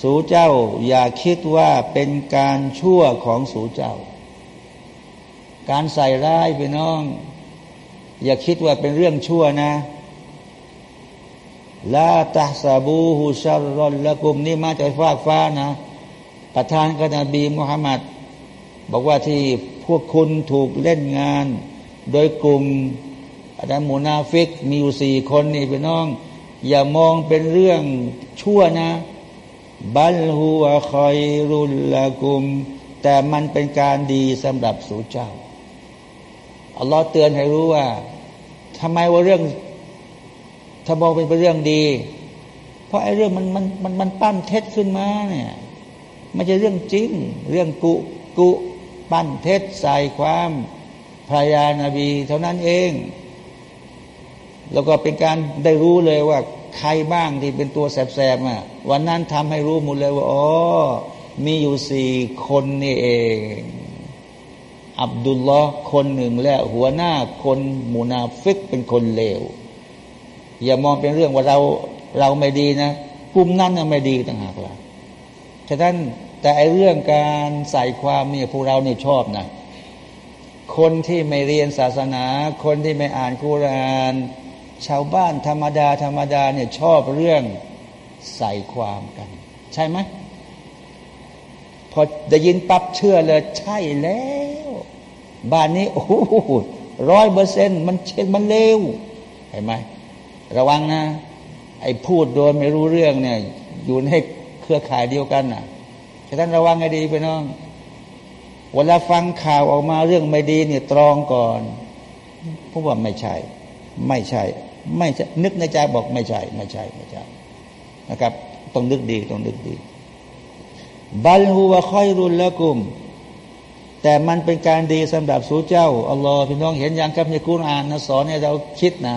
สูเจ้า อย่าคิดว่าเป็นการชั่วของสูเจ้า การใส่ร้ายไปน้อง อย่าคิดว่าเป็นเรื่องชั่วนะลาตาซาบูฮุชารรอนละกุมนี่มาจากฟากฟ้านะ ประธานกนบีมุฮัมมัดบอกว่าที่พวกคุณถูกเล่นงาน โดยกลุ่มอาจารย์มูนาฟิกมีอยู่สี่คนนี่พี่น้อง อย่ามองเป็นเรื่องชั่วนะ บัลฮูวคอยรุลละกุม แต่มันเป็นการดีสำหรับสู่เจ้า อัลลอฮ์เตือนให้รู้ว่าทำไมว่าเรื่องถ้ามองเป็นเรื่องดี เพราะไอ้เรื่องมันมันมันมันปั้นเท็จขึ้นมาเนี่ยไม่ใช่เรื่องจริง เรื่องกุกุปั้นเท็จใส่ความพระยานาบี เท่านั้นเอง แล้วก็เป็นการได้รู้เลยว่า ใครบ้างที่เป็นตัวแสบๆอะวันนั้นทำให้รู้หมดเลยว่าอ๋อมีอยู่สี่คนนี่เอง อับดุลลอฮ์คนหนึ่งและหัวหน้าคนมูนาฟิกเป็นคนเลว อย่ามองเป็นเรื่องว่าเราเราไม่ดีนะกลุ่มนั้นน่ะไม่ดีต่างหากล่ะฉะนั้นแต่ไอเรื่องการใส่ความเนี่ยพวกเราเนี่ยชอบนะ คนที่ไม่เรียนศาสนา คนที่ไม่อ่านกุราน ชาวบ้านธรรมดาธรรมดาเนี่ยชอบเรื่องใส่ความกัน ใช่ไหม อได้ยินปั๊บเชื่อเลย ใช่แล้ว บ้านนี้โอ้โหร้อยเปอร์เซ็นต์มันเช่นมันเลวเห็นไหมระวังนะ ไอ้พูดโดยไม่รู้เรื่องเนี่ย อยู่ในเครือข่ายเดียวกันน่ะฉะนั้นระวังให้ดีไปน้องเวลาฟังข่าวออกมาเรื่องไม่ดีเนี่ยตรองก่อนเพราะว่าไม่ใช่ ไม่ใช่ ไม่ใช่ นึกในใจบอกไม่ใช่ ไม่ใช่ไม่ใช่นะครับ ต้องนึกดีต้องนึกดี บัลฮูวะค่อยรุนละกุม แต่มันเป็นการดีสำหรับสู้เจ้าอัลลอฮ์พี่น้องเห็นอย่างครับในกุรอานนะสอนให้เราคิดนะ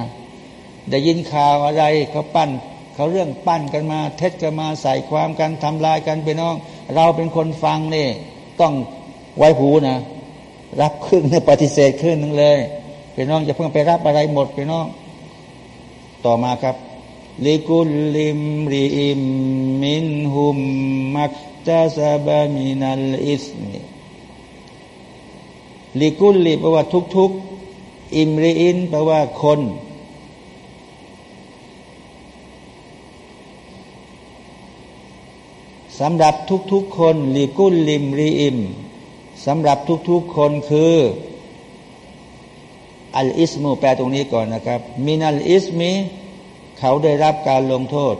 ได้ยินข่าวอะไรเขาปั้นเขาเรื่องปั้นกันมา เท็จกันมาใส่ความกันทำลายกันไปน้อง เราเป็นคนฟังนี่ต้องไว้หูนะ รับครึ่งเนี่ยปฏิเสธครึ่งนึงเลยพี่น้องจะเพิ่งไปรับอะไรหมดพี่น้อง ต่อมาครับ لكل امرئ منهم ما اكتسب من الإثم لكل แปลว่าทุกๆ امرئ แปลว่าคนสำหรับทุกๆคนลีกุลลิมรีอิมสำหรับทุกๆคนคืออัลอิสมูแปลตรงนี้ก่อนนะครับ มินัลอิสมี เขาได้รับการลงโทษ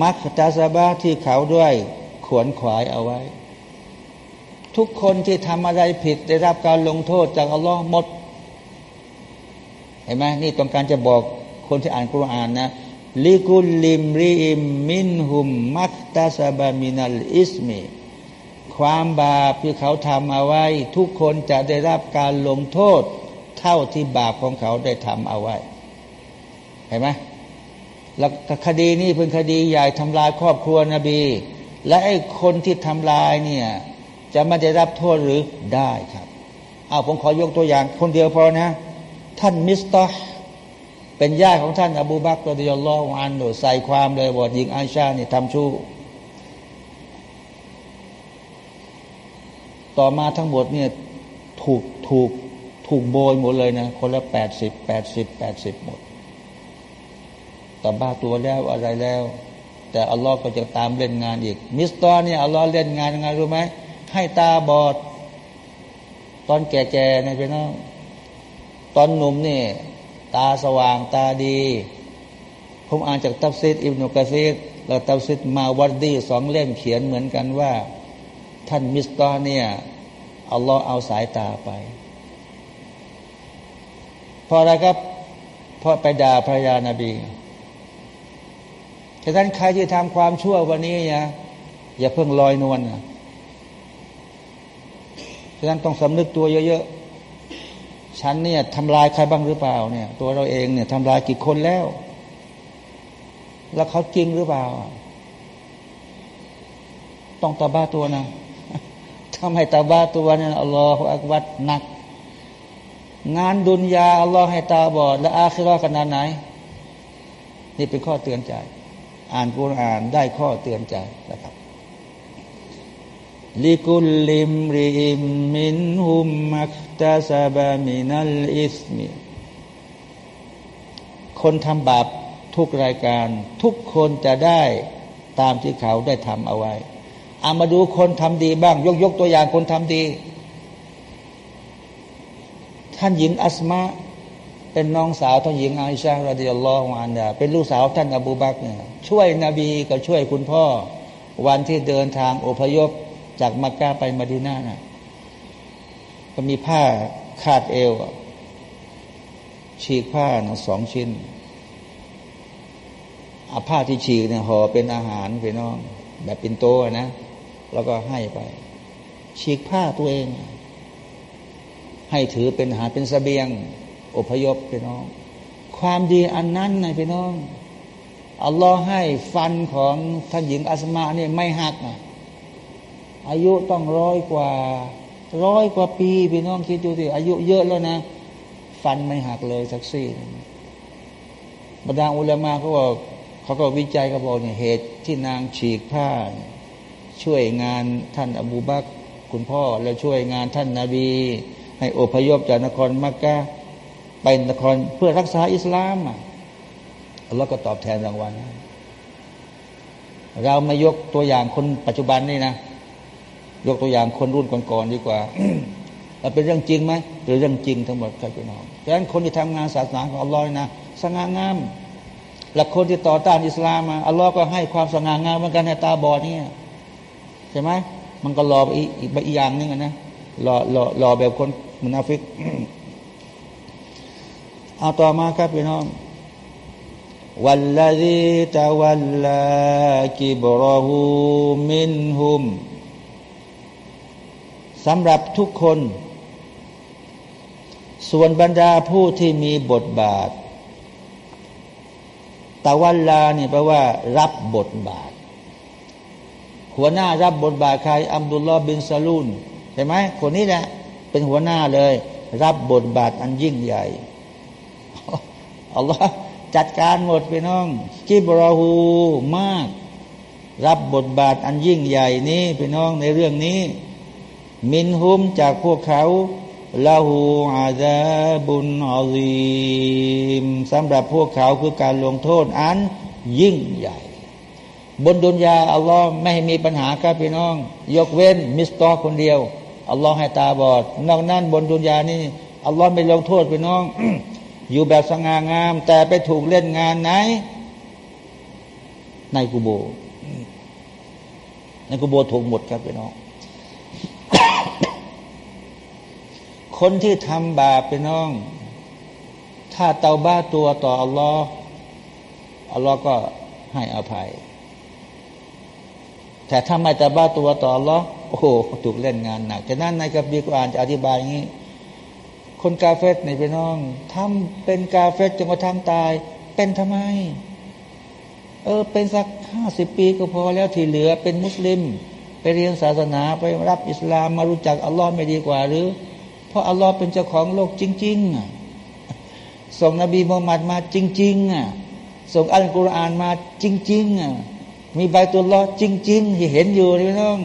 มักตาซาบะที่เขาด้วยขวนขวายเอาไว้ ทุกคนที่ทำอะไรผิดได้รับการลงโทษจากอัลลอฮ์หมด เห็นไหมนี่ต้องการจะบอกคนที่อ่านกุรอานนะลิกุลลิมรีอิมมินหุม มักตาซาบามินัลอิสมีความบาปที่เขาทำเอาไว้ ทุกคนจะได้รับการลงโทษ เท่าที่บาปของเขาได้ทำเอาไว้ เห็นไหม แล้วคดีนี้เป็นคดีใหญ่ทำลายครอบครัวนบี และไอ้คนที่ทำลายเนี่ยจะไม่ได้รับโทษหรือได้ครับเอาผมขอยกตัวอย่างคนเดียวพอนะ ท่านมิสตอร์เป็นญาติของท่านอบูบักร رضي الله عنه ใส่ความเลยว่าหญิงไอชาเนี่ยทำชู้ต่อมาทั้งหมดเนี่ยถูกถูกถูกโบยหมดเลยนะ คนละแปดสิบแปดสิบแปดสิบหมด เตาบัตตัวแล้วอะไรแล้ว แต่อัลลอฮ์ก็จะตามเล่นงานอีก มิสตอร์เนี่ยอัลลอฮ์เล่นงานยังไงรู้ไหมให้ตาบอด ตอนแก่ๆนะพี่น้องตอนหนุ่มนี่ตาสว่างตาดี ผมอ่านจากตัฟซิดอิบนุกะซีดและตัฟซิดมาวัดดีสองเล่มเขียนเหมือนกันว่า ท่านมิสตอเนี่ยอัลลอฮ์เอาสายตาไปพออะไรครับพราะไปด่าพระยานาบี ฉะนั้นใครที่ทำความชั่ววันนี้เนี่ยอย่าเพิ่งลอยนวลนะฉะนั้นต้องสำนึกตัวเยอะๆ ฉันเนี่ยทำลายใครบ้างหรือเปล่าเนี่ย ตัวเราเองเนี่ยทำลายกี่คนแล้ว แล้วเขาจริงหรือเปล่า ต้องตาบ้าตัวนะทำให้ตาบ้าตัวเนี่ยอัลลอฮฺอักบัดหนัก งานดุนยาอัลลอฮฺให้ตาบอด และอาคิรอขนาดไหน นี่เป็นข้อเตือนใจ อ่านกุรอานได้ข้อเตือนใจนะครับลิกุลลิมริมมินหุมมักตาซาบามินัลอิสมีคนทำบาปทุกรายการ ทุกคนจะได้ตามที่เขาได้ทำเอาไว้อามาดูคนทำดีบ้าง ยกยกตัวอย่างคนทำดี ท่านหญิงอัสมา เป็นน้องสาวท่านหญิงอาอิชาราดิยัลลอฮุอันดาเป็นลูกสาวท่านอบูบักเนี่ยช่วยนบีก็ช่วยคุณพ่อ วันที่เดินทางอพยพจากมักกะไปมาดีนานะก็มีผ้าคาดเอวฉีกผ้านะสองชิ้นอาผ้าที่ฉีกเนี่ยห่อเป็นอาหารไปน้อง แบบเป็นโตนะ แล้วก็ให้ไป ฉีกผ้าตัวเอง ให้ถือเป็นอาหารเป็นสเสบียง อพยพไปน้อง ความดีอันนั้นนะพี่น้องอัลลอฮ์ให้ฟันของท่านหญิงอัสมาเนี่ยไม่หักนะอายุต้องร้อยกว่า ร้อยกว่าปีพี่น้องคิดดูสิอายุเยอะแล้วนะ ฟันไม่หักเลยสักซี่บรรดาอุลามาเขาบอกเขาก็วิจัยเขาบอกเนี่ยเหตุที่นางฉีกผ้า ช่วยงานท่านอบูบักคุณพ่อแล้วช่วยงานท่านนาบี ให้อพยพจากนครมักกะ ไปนครเพื่อรักษาอิสลามอะอัลลอฮ์ก็ตอบแทนรางวัลเรามายกตัวอย่างคนปัจจุบันนี่นะ ยกตัวอย่างคนรุ่นก่อนๆดีกว่าแล้วเป็นเรื่องจริงไหมหรือเรื่องจริงทั้งหมดครับพี่น้องดังนั้นคนที่ทำงานศาสนาของอัลลอฮ์นะสง่างามและคนที่ต่อต้านอิสลามมาอัลลอฮ์ก็ให้ความสง่างามเหมือนกันในตาบอดนี่ใช่ไหมมันก็รอไปอีกอีกอย่างนึงนะรอรอรอแบบคนมุนาฟิก เอาต่อมาครับพี่น้องวัลลดีตะวัลลากิบรอหูมินหุมสำหรับทุกคน ส่วนบรรดาผู้ที่มีบทบาทตะวันลาเนี่ยแปลว่า รับบทบาท หัวหน้ารับบทบาทใครอัมดุลลอฮ์บินซาลูนใช่ไหมคนนี้แหละเป็นหัวหน้าเลย รับบทบาทอันยิ่งใหญ่ อัลลอฮ์จัดการหมดไปน้องกิบราหูมาก รับบทบาทอันยิ่งใหญ่นี้ไปน้องในเรื่องนี้ มินหุมจากพวกเขาละหูอาซาบุญอัลีมสำหรับพวกเขาคือการลงโทษอันยิ่งใหญ่ บนดุนยาอัลลอฮ์ไม่ให้มีปัญหาครับพี่น้อง ยกเว้นมิสตอคนเดียวอัลลอฮ์ให้ตาบอดนอกนั้นบนดุนยานี่อัลลอฮ์ไม่ลงโทษพี่น้อง อยู่แบบสง่างาม แต่ไปถูกเล่นงานไหน ในกูโบ ในกูโบถูกหมดครับพี่น้อง คนที่ทำบาปพี่น้อง ถ้าเตาบ้าตัวต่ออัลลอฮ์อัลลอฮ์ก็ให้อภัย แต่ถ้าไม่ตาบ้าตัวต่ออัลลอฮ์โอ้โหถูกเล่นงานหนักฉะนั้นในกับีกอ่านจะอธิบายอย่างนี้ คนกาเฟตในพี่น้องทำเป็นกาเฟตจนกระทั่งตาย เป็นทำไม เออ เป็นสักห้าสิบปีก็พอแล้วที่เหลือเป็นมุสลิม ไปเรียนศาสนาไปรับอิสลามมารู้จักอัลลอฮ์ไม่ดีกว่าหรือ เพราะอัลลอฮ์เป็นเจ้าของโลกจริงๆส่งนบีมูฮัมมัดมาจริงๆอะส่งอัลกุรอานมาจริงๆอะมีใบตัวลอจริง ๆ ที่เห็นอยู่พี่น้อง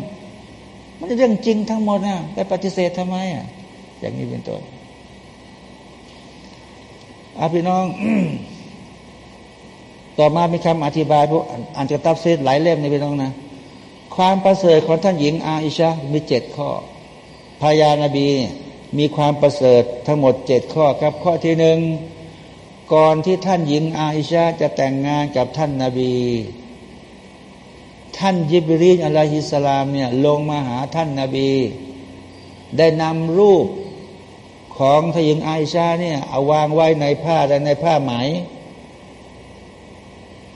มันเรื่องจริงทั้งหมดนะไปปฏิเสธทำไมอะอย่างนี้เป็นต้น อาพี่น้อง ต่อมามีคำอธิบายพวกอ่านจากตับเซตหลายเล่มในพี่น้องนะ ความประเสริฐของท่านหญิงอาอิชามีเจ็ดข้อพายานาบีมีความประเสริฐทั้งหมดเจ็ดข้อครับ ข้อที่หนึ่งก่อนที่ท่านหญิงอาอิชาจะแต่งงานกับท่านนาบี ท่านยิบรีนอะลัยฮิสลามเนี่ยลงมาหาท่านนาบี ได้นำรูป ของทยิงไอชาเนี่ยเอาวางไว้ในผ้าและในผ้าไหม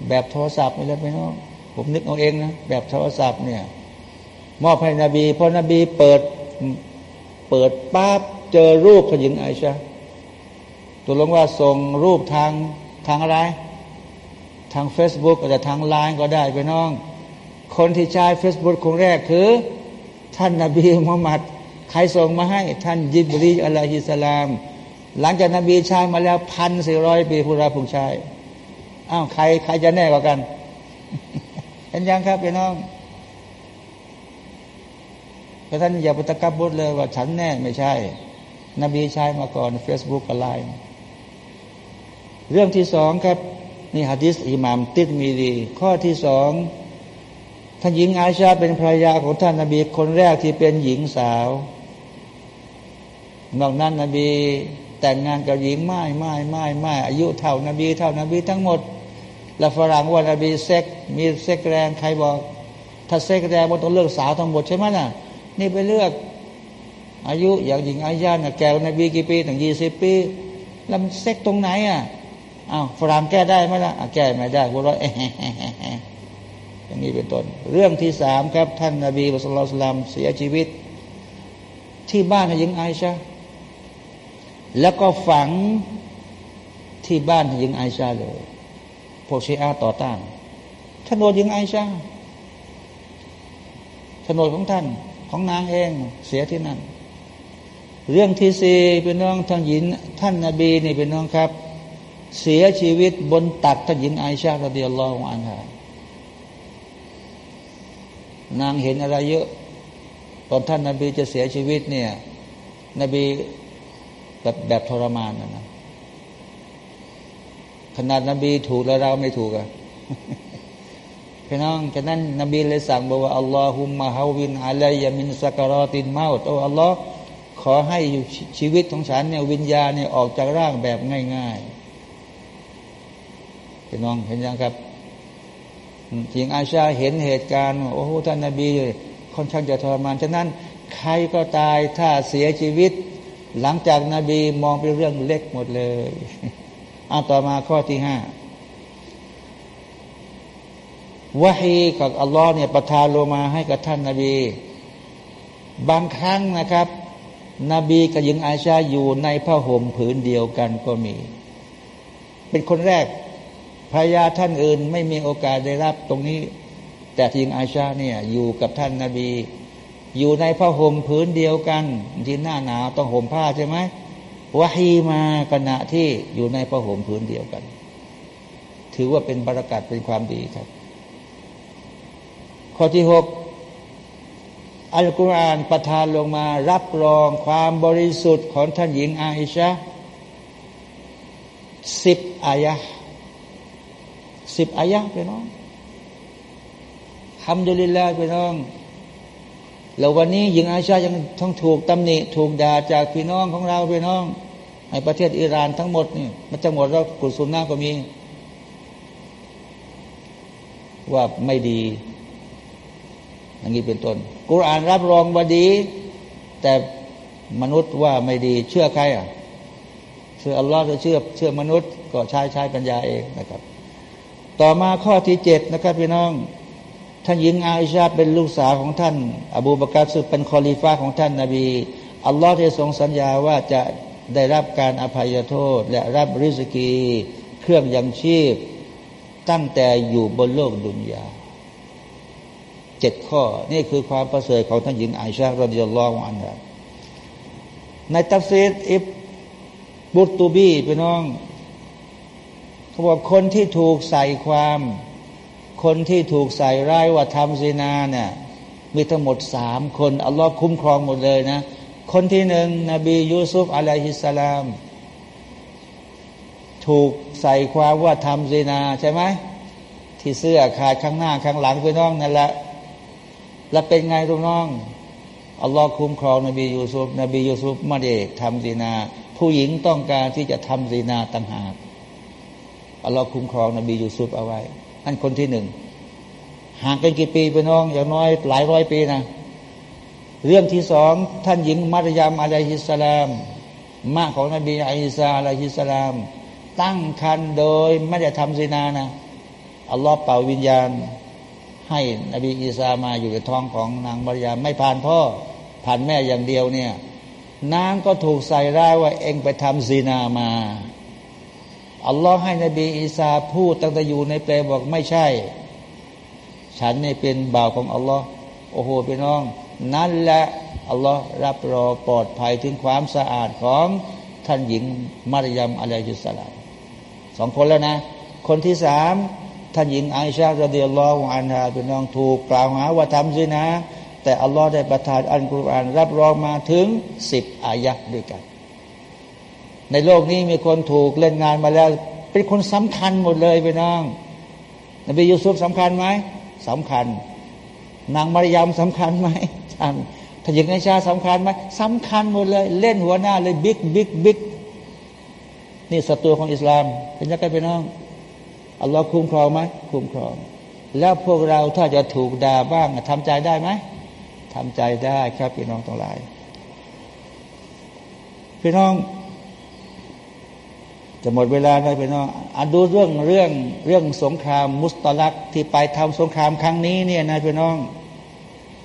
แบบโทรศัพท์นี่แหละพี่น้องผมนึกเอาเองนะแบบโทรศัพท์เนี่ยมอบให้นบีพอนบีเปิดเปิดปั๊บเจอรูปทยิงไอชาตัวลงว่าส่งรูปทางทางอะไร ทาง Facebook หรือทางไลน์ก็ได้พี่น้อง คนที่ใช้ Facebook คนแรกคือ ท่านนาบีมุฮัมมัด ใครส่งมาให้ท่านยิบรีอัลลอฮิสลาม หลังจากนบีชายมาแล้วพันสี่ร้อยปีพุทธาพุงชายอ้าวใครใครจะแน่กว่ากัน เห็นยังครับพี่น้องพระท่านอย่าปตะกับบุตรเลยว่าฉันแน่ไม่ใช่ นบีชายมาก่อนเฟซบุ๊กกับไลน์เรื่องที่สองครับนี่ฮะดิษอิหมามติดมีดี ข้อที่สองท่านหญิงอาอิชะฮ์เป็นภรรยาของท่านนบีคนแรกที่เป็นหญิงสาว นอกนั้นนบีแต่งงานกับหญิงไม่ไม่ไม่ไม่อายุเท่านบี เท่านบีทั้งหมด แล้วฝรั่งว่านบีเซ็กซ์มีเซ็กซ์แรงใครบอก ถ้าเซ็กซ์แรงมันต้องเลือกสาวทั้งหมดใช่ไหมน่ะ นี่ไปเลือก อายุอย่างหญิงคอดีญะฮ์น่ะแก่กว่านบีกี่ปีถึงยี่สิบปีแล้วเซ็กตรงไหนอะอ้าวฝรั่งแก้ได้ไหมล่ะแก้ไม่ได้พวกเราอย่างนี้เป็นต้น เรื่องที่สามครับ ท่านนาบีสุลต่านเสียชีวิต ที่บ้านหญิงไอชา แล้วก็ฝังที่บ้านหญิงไอชาเลยพวกชีอาต่อต้านโฉนยิงไอชาโฉนของท่านของนางเองเสียที่นั่น เรื่องที่สี่เป็นน้องท่านหญิงท่านนาบีนี่เป็นน้องครับ เสียชีวิตบนตักท่านหญิงไอชาระเดียลลอฮอันฮานางเห็นอะไรเยอะ ตอนท่านนาบีจะเสียชีวิตเนี่ย นบี แบบแบบทรมานนะนะขนาดนบีถูกแล้วเราไม่ถูกอะพี่น้องฉะนั้นนบีเลยสั่งบอกว่าอัลลอฮุมมะฮาวินอะลัยมินสักรอตินเมาตโอ้อัลลอฮ์ขอให้อยู่ชีวิตของฉันเนี่ยวิญญาณเนี่ยออกจากร่างแบบง่ายๆพี่น้องเห็นยังครับจริงอาชาเห็นเหตุการณ์โอ้โหท่านนบีค่อนข้างจะทรมานฉะนั้นใครก็ตายถ้าเสียชีวิต หลังจากนาบีมองเป็นเรื่องเล็กหมดเลยเอาต่อมาข้อที่ห้าวะฮีกับอัลลอฮ์เนี่ยประทานลงมาให้กับท่านนาบี บางครั้งนะครับ นบีกับหญิงอาชาอยู่ในผ้าห่มผืนเดียวกันก็มี เป็นคนแรกภรรยาท่านอื่นไม่มีโอกาสได้รับตรงนี้ แต่หญิงอาชาเนี่ยอยู่กับท่านนาบี อยู่ในผ้าห่มผืนเดียวกันที่หน้าหนาวต้องห่มผ้าใช่ไหมวะฮีมาขณะที่อยู่ในผ้าห่มผืนเดียวกัน ถือว่าเป็นบรรากาศเป็นความดีครับ ข้อที่หกอัลกุรอานประทานลงมา รับรองความบริสุทธิ์ของท่านหญิงอาอิชะสิบอายะสิบอายะไปน้องทำดุลิลลาไปน้อง แล้ววันนี้หญิงอาชายังต้องถูกตำหนิถูกด่าจากพี่น้องของเราพี่น้องในประเทศอิหร่านทั้งหมดนี่มันจะหมดแล้วกุศลนาก็มี ว่าไม่ดีอย่างนี้เป็นต้นกุรอานรับรองว่าดี แต่มนุษย์ว่าไม่ดี เชื่อใครอะเชื่ออัลลอฮ์หรือเชื่อเชื่อมนุษย์ ก็ใช้ใช้ปัญญาเองนะครับ ต่อมาข้อที่เจ็ดนะครับพี่น้อง ท่านหญิงอาอิชาเป็นลูกสาวของท่าน อบูบากรซึ่งเป็นคอลีฟ้าของท่านนาบีอัลลอฮ์ได้ทรงสัญญาว่าจะได้รับการอภัยโทษ และรับริสกี เครื่องยังชีพ ตั้งแต่อยู่บนโลกดุนยาเจ็ดข้อ นี่คือความประเสริฐของท่านหญิงอาอิชารดิยัลลอฮุอันฮะในตัฟซีดอิบบุตตูบีพี่น้องเขาบอกคนที่ถูกใส่ความ คนที่ถูกใส่ร้ายว่าทำซีนาเนี่ยมีทั้งหมดสามคน อัลลอฮ์คุ้มครองหมดเลยนะ คนที่หนึ่งนบียูซุฟอะลัยฮิสสลาม ถูกใส่ความว่าทำซีนาใช่ไหมที่เสื้อขาดข้างหน้าข้างหลังไปน้องนั่นแหละแล้วเป็นไงทุกน้องอัลลอฮ์คุ้มครองนบียูซุฟนบียูซุฟไม่ได้ทำซีนา ผู้หญิงต้องการที่จะทำซีนาต่างหากอัลลอฮ์คุ้มครองนบียูซุฟเอาไว้ันคนที่หนึ่งห่างกันกี่ปีพี่น้อง อย่างน้อยหลายร้อยปีนะเรื่องที่สองท่านหญิงมารยามอะลัยฮิสสลามมาของนบีอิสาอะลัยฮิสสลาม ตั้งคันโดยไม่ได้ทำสินานะอัลลอฮ์เป่าวิญญาณ ให้นบีอีสามาอยู่ในท้องของนางมารยามไม่ผ่านพ่อผ่านแม่อย่างเดียวเนี่ยนางก็ถูกใส่ร้ายว่าเองไปทำซีนามา อัลลอฮ์ให้นบีอีสาพูดตั้งแต่อยู่ในเปลบอกไม่ใช่ ฉันเนี่เป็นบ่าวของอัลลอฮ์โอ้โหพี่น้อง นั่นแหละอัลลอฮ์รับรอปลอดภัยถึงความสะอาดของท่านหญิงมารยมอะลัยฮิสสลามสองคนแล้วนะ คนที่สามท่านหญิงไอชา رضي الله عنها พี่น้องถูกกล่าวหาว่าทำซินา แต่อัลลอฮ์ได้ประทานอัลกุรอานรับรองมาถึงสิบอายะด้วยกัน ในโลกนี้มีคนถูกเล่นงานมาแล้ว เป็นคนสำคัญหมดเลยพี่น้องนบียูซุฟสำคัญไหมสำคัญ นางมารยามสำคัญไหมท่านถ้าหญิงไอชาสำคัญไหมสำคัญหมดเลย เล่นหัวหน้าเลย big big bigนี่ศัตรูของอิสลาม เป็นยังไงไปน้องอัลลอฮ์คุ้มครองไหมคุ้มครอง แล้วพวกเราถ้าจะถูกด่าบ้างทำใจได้ไหมทำใจได้ครับพี่น้องทั้งหลายพี่น้อง จะหมดเวลาได้ไปน้องอ่านดูเรื่องเรื่องเรื่องสงครามมุสตลักที่ไปทำสงครามครั้งนี้เนี่ยนายพี่น้อง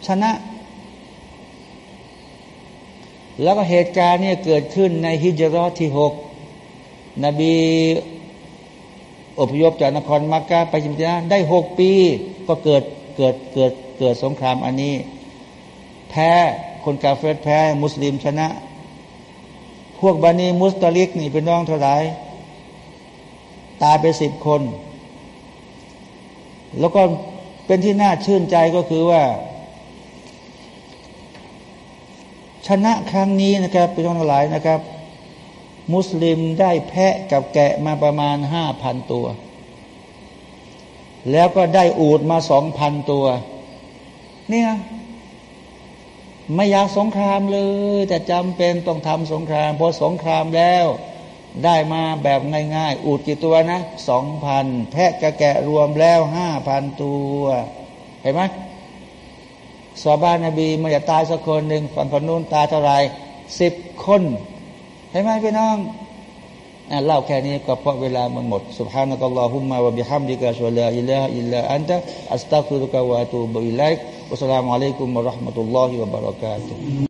ชนะ แล้วก็เหตุการณ์เนี่ยเกิดขึ้นในฮิจรัตที่หกนบีอพยพจากนครมักกะไปจิมดีนะได้หกปี ก็เกิดเกิดเกิดเกิดสงครามอันนี้ แพ้คนกาเฟรแพ้ มุสลิมชนะ พวกบานีมุสตลิกนี่เป็นน้องเท่าไหร่ ตายไปสิบคน แล้วก็เป็นที่น่าชื่นใจก็คือว่า ชนะครั้งนี้นะครับเป็นน้องหลายนะครับ มุสลิมได้แพะกับแกะมาประมาณห้าพันตัว แล้วก็ได้อูดมาสองพันตัว เนี่ยไม่อยากสงครามเลย แต่จำเป็นต้องทำสงครามพอสงครามแล้ว ได้มาแบบง่ายๆ อูดกี่ตัวนะสองพันแพะกระแกะรวมแล้วห้าพันตัว เห็นไหมสวบ้านนบีมันจะตายสักคนหนึ่งฝั่งคนนู้นตายเท่าไรสิบคน เห็นไหมพี่น้องเล่าแค่นี้ก็เพราะเวลามันหมด سبحان ัลลอฮุมมา วะบิฮัมดิกะชวลาอิลลาอิลลาอันตะอัสตัฟุรุกะวะตูบุอิไลกุสลามุอะลัยกุมมะราะห์มะตุลลอฮิวะบะเราะกาตุ